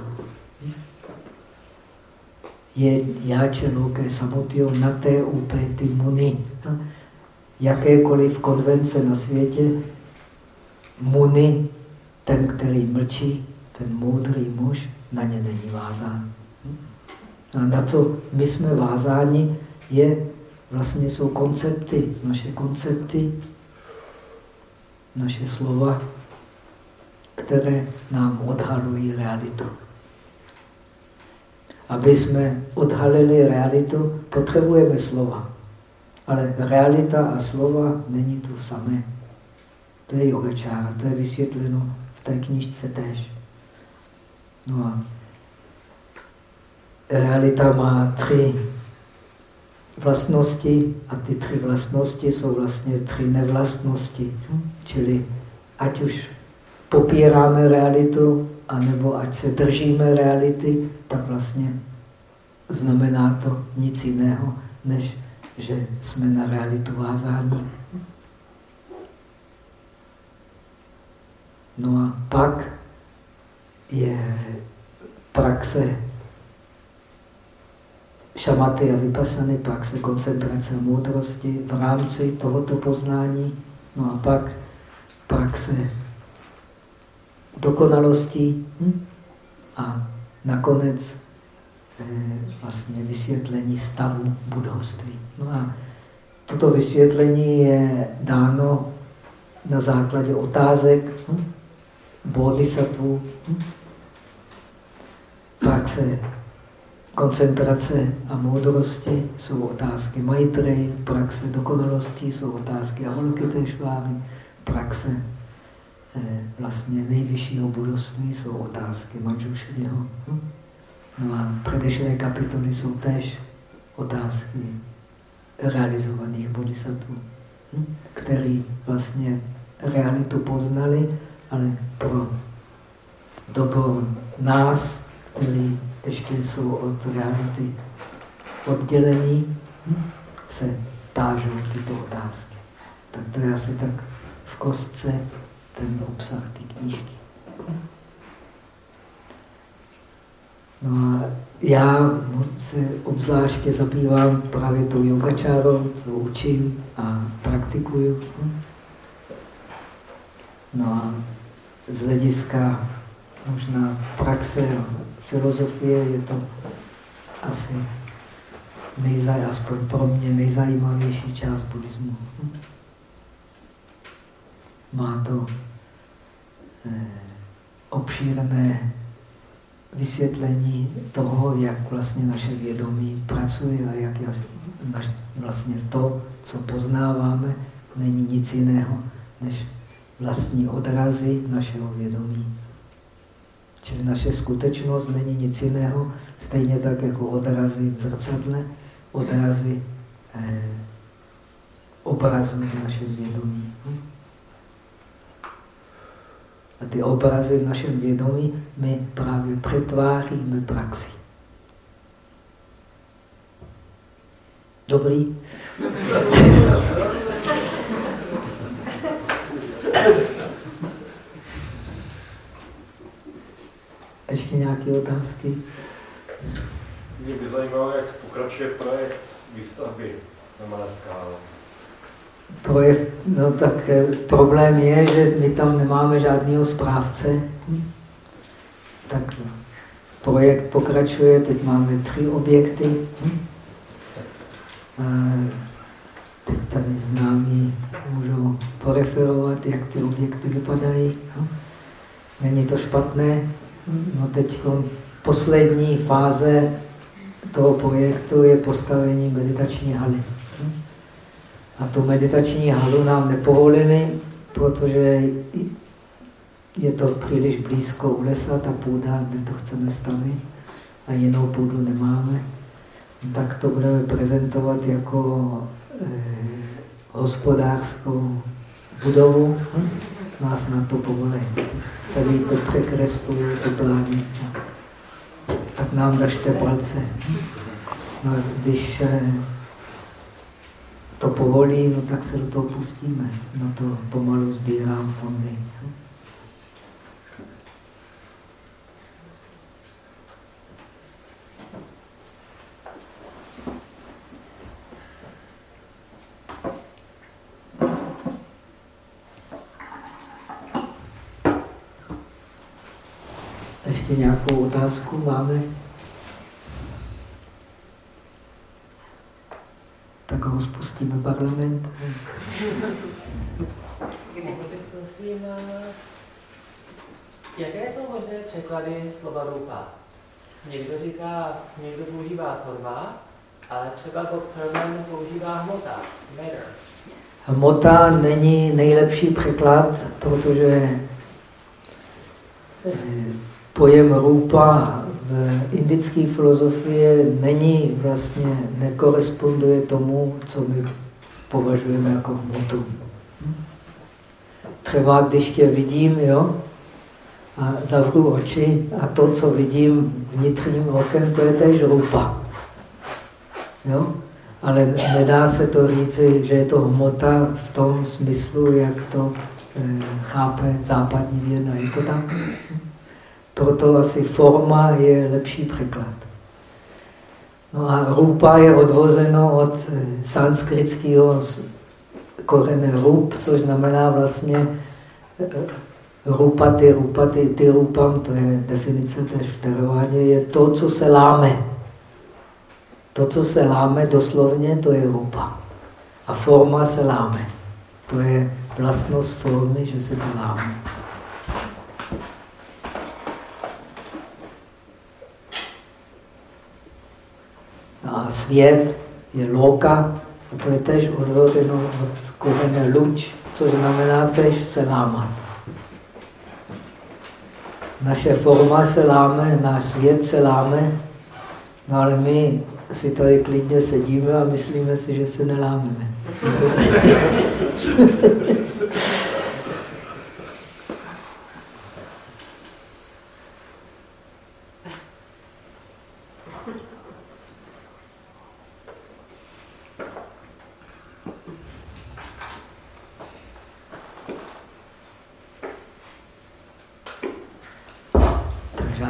Je jáče loké samotio na té upety muni. Jakékoliv konvence na světě, muni, ten, který mlčí, ten moudrý muž, na ně není vázán. A na co my jsme vázáni, je vlastně jsou koncepty, naše koncepty, naše slova, které nám odhalují realitu. Aby jsme odhalili realitu, potřebujeme slova. Ale realita a slova není to samé. To je yogačára, to je vysvětleno v té knižce též. No a realita má tři vlastnosti a ty tři vlastnosti jsou vlastně tři nevlastnosti. Čili ať už popíráme realitu, anebo ať se držíme reality, tak vlastně znamená to nic jiného, než že jsme na realitu vázáni. No a pak je praxe šamaty a vypasany, praxe koncentrace moudrosti v rámci tohoto poznání, no a pak praxe dokonalosti hm? a nakonec eh, vlastně vysvětlení stavu budovství. No a toto vysvětlení je dáno na základě otázek, hm? Praxe koncentrace a moudrosti jsou otázky Maitreji, praxe dokonalosti jsou otázky Avalokiteshváry, praxe eh, vlastně nejvyššího budovství jsou otázky Manžušního. Hm? No a předešlé kapitoly jsou též otázky realizovaných bodhisattvů, hm? který vlastně realitu poznali, ale pro dobro nás, který ještě jsou od reality oddělení, hm? se tážou tyto otázky. Tak to je asi tak v kostce ten obsah té knížky. No a já se obzvláště zabývám právě tou yogačárou, to učím a praktikuju. No a z hlediska možná praxe filozofie je to asi nejzaj, aspoň pro mě nejzajímavější část buddhismu. Má to eh, obšírné vysvětlení toho, jak vlastně naše vědomí pracuje a jak naš, vlastně to, co poznáváme, není nic jiného než vlastní odrazy našeho vědomí. Čili naše skutečnost není nic jiného, stejně tak jako odrazy v zrcadle, odrazy eh, obrazů v našem vědomí. A ty obrazy v našem vědomí my právě přetváříme praxi. Dobrý? Ještě nějaké otázky? Mě by zajímalo, jak pokračuje projekt výstavby na Malé skále. Projekt, no tak eh, problém je, že my tam nemáme žádného správce. Tak projekt pokračuje, teď máme tři objekty. A teď tady známí můžou poreferovat, jak ty objekty vypadají. Není to špatné, No teď poslední fáze toho projektu je postavení meditační haly. A tu meditační halu nám nepovolili, protože je to příliš blízko u lesa, ta půda, kde to chceme stavit, a jinou půdu nemáme. Tak to budeme prezentovat jako eh, hospodářskou budovu. Nás na to povolí celý to překresluje, to plány. Tak nám držte palce. No, když eh, to povolí, no tak se do toho pustíme. No to pomalu sbírám fondy. Ještě nějakou otázku máme? Tak ho spustíme parlament. Prosím, jaké jsou možné překlady slova rupa? Někdo říká, někdo používá forma, ale třeba pod termem používá hmota, matter. Hmota není nejlepší překlad, protože eh, pojem rupa v indické filozofii není vlastně, nekoresponduje tomu, co my považujeme jako hmotu. Třeba když tě vidím, jo, a zavřu oči a to, co vidím vnitřním okem, to je tež rupa. Jo? Ale nedá se to říci, že je to hmota v tom smyslu, jak to e, chápe západní věda. Je to tak? Proto asi forma je lepší překlad. No a rupa je odvozeno od eh, sanskritského korene rup, což znamená vlastně eh, rupaty, rupaty, ty rupam, to je definice tež v je to, co se láme. To, co se láme doslovně, to je rupa. A forma se láme. To je vlastnost formy, že se to láme. Svět je loka, a to je tež odvodeno od korene luč, což znamená tež se lámat. Naše forma se láme, náš svět se láme, no ale my si tady klidně sedíme a myslíme si, že se nelámeme.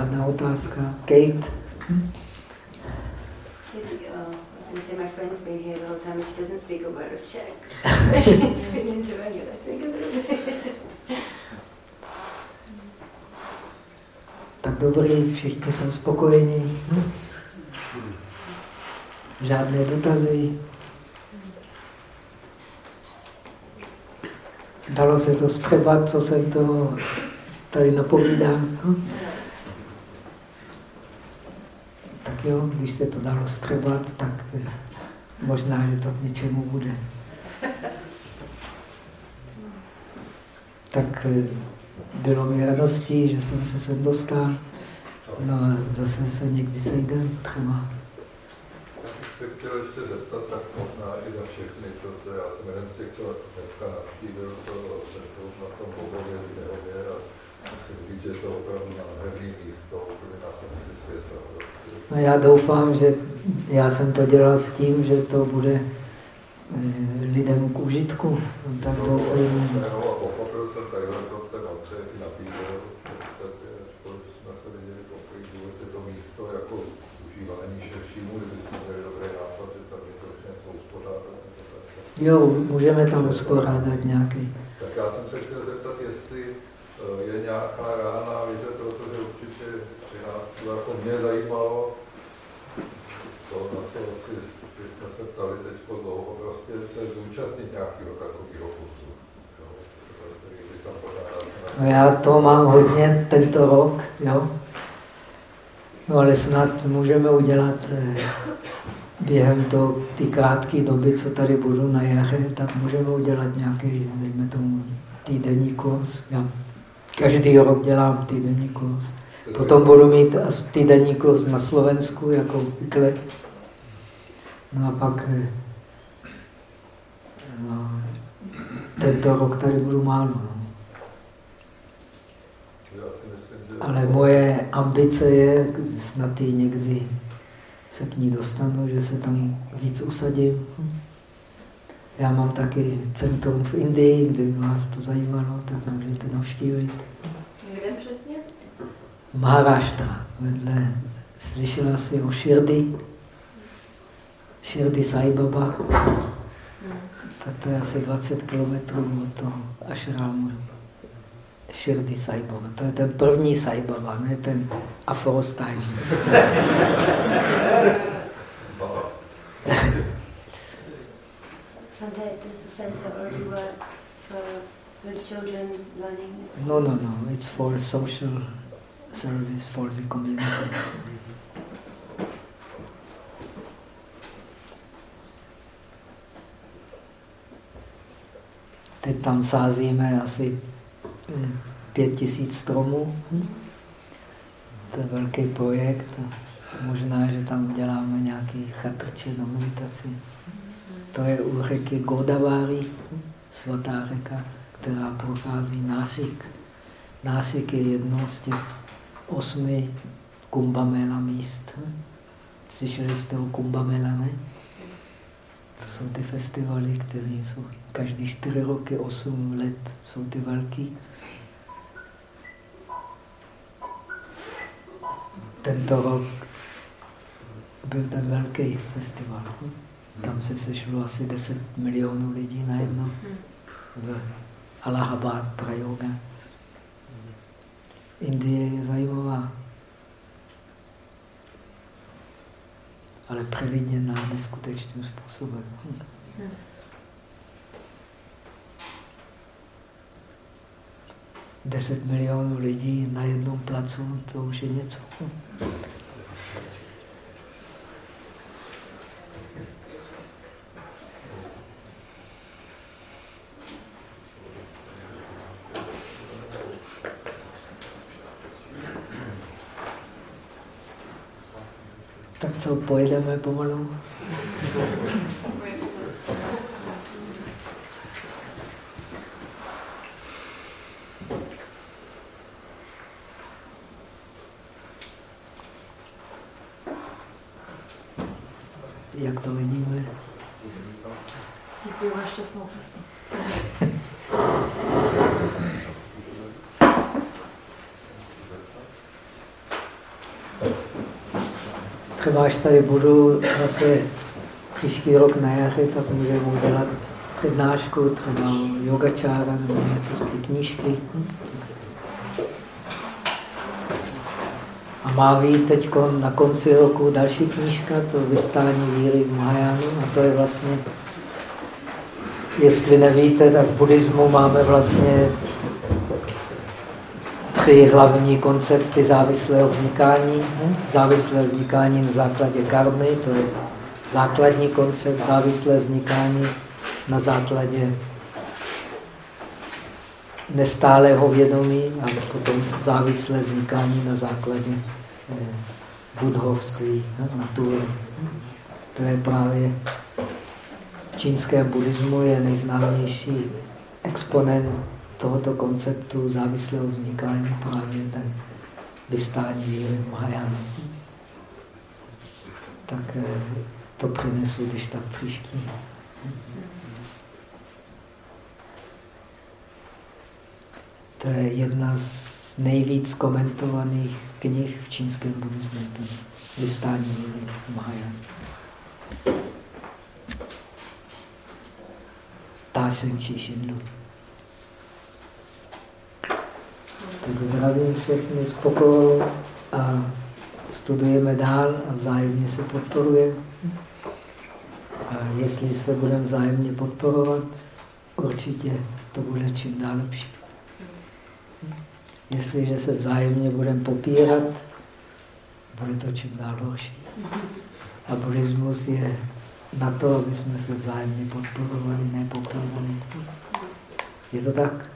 Žádná otázka. Kate? my friend's been here the whole time and she doesn't speak a word of Czech. She's been enjoying it, I think, a little bit. Tak dobrý, všichni jsou spokojení. Hm? Žádné dotazy. Dalo se to střebat, co jsem to tady napovídal. Hm? Tak jo, když se to dalo střebat, tak možná, že to k něčemu bude. Tak bylo mi radostí, že jsem se sem dostal. No a zase se někdy sejdeme třeba. Já bych se chtěl ještě zeptat, tak možná i za všechny, protože já jsem jeden z těch, co dneska navštívil to na tom Bogově z Nehověr a musím říct, že je to opravdu nádherný místo, úplně na konci světa. Prostě. No já doufám, že já jsem to dělal s tím, že to bude eh, lidem k užitku. Tak no, doufám. No, a pochopil jsem takhle to v té matce i na výboru, podstatě, ačkoliv jsme se viděli po je to místo jako užívání širšímu, kdybychom měli dobrý nápad, že tam je to něco uspořádat. Jo, můžeme tam uspořádat nějaký. Tak já jsem se chtěl zeptat, jestli eh, je nějaká reálná vize, protože určitě při nás to jako mě zajímalo, to, na co asi, když jsme se ptali teď dlouho, prostě se zúčastnit nějakého takového kurzu. No já to mám hodně tento rok, jo. No ale snad můžeme udělat eh, během to, ty krátké doby, co tady budu na jaře, tak můžeme udělat nějaký, dejme tomu, týdenní kurz. Já každý rok dělám týdenní kurz. Potom budu mít týdenní kurz na Slovensku, jako obvykle. No a pak eh, no, tento rok tady budu málo. No. Ale moje ambice je, snad i někdy se k ní dostanu, že se tam víc usadím. Já mám taky centrum v Indii, kdyby vás to zajímalo, tak můžete navštívit. Kde přesně? Maharashtra, vedle, slyšela jsi o Shirdi? Shirdi Sai Baba. Hmm. Tak to je asi 20 kilometrů od toho ašrámu. Shirdi Sai Baba. To je ten první Sai Baba, ne ten Afrostyle. No, no, no. It's for social service for the community. Teď tam sázíme asi pět tisíc stromů. To je velký projekt. Možná, že tam děláme nějaký chatrče na meditaci. To je u řeky Godavári, svatá řeka, která prochází Násik. Násik je jedno z těch osmi kumbamela míst. Slyšeli jste o kumbamela, ne? To jsou ty festivaly, které jsou každý čtyři roky, osm let, jsou ty velký. Tento rok byl ten velký festival. Tam se sešlo asi 10 milionů lidí na jedno v Allahabad, Prayoga. Indie je zajímavá, ale preliděná neskutečným způsobem. 10 milionů lidí na jednom placu, to už je něco. Tak co, pojedeme pomalu? Jak to vidíme? Děkuji vám šťastnou cestu. Třeba až tady budu zase příští rok na jaře, tak můžeme udělat přednášku, třeba yogačára nebo něco z té knížky. Má být teď na konci roku další knížka, to vystání víry v Mahajánu, a to je vlastně, jestli nevíte, tak v buddhismu máme vlastně tři hlavní koncepty závislého vznikání. Závislé vznikání na základě karmy, to je základní koncept, závislé vznikání na základě nestálého vědomí a potom závislé vznikání na základě budhovství, natury. To je právě v čínském buddhismu je nejznámější exponent tohoto konceptu závislého vznikání právě ten vystání Mahajana. Tak eh, to přinesu, když tak příští. To je jedna z nejvíc komentovaných knih v čínském buddhismu, víry Mahajana. Tášen Číšindu. Tak zdravím všechny z pokoru a studujeme dál a vzájemně se podporujeme. A jestli se budeme vzájemně podporovat, určitě to bude čím dál lepší. Jestliže se vzájemně budeme popírat, bude to čím dál horší. A buddhismus je na to, aby jsme se vzájemně podporovali, nepopírali. Je to tak?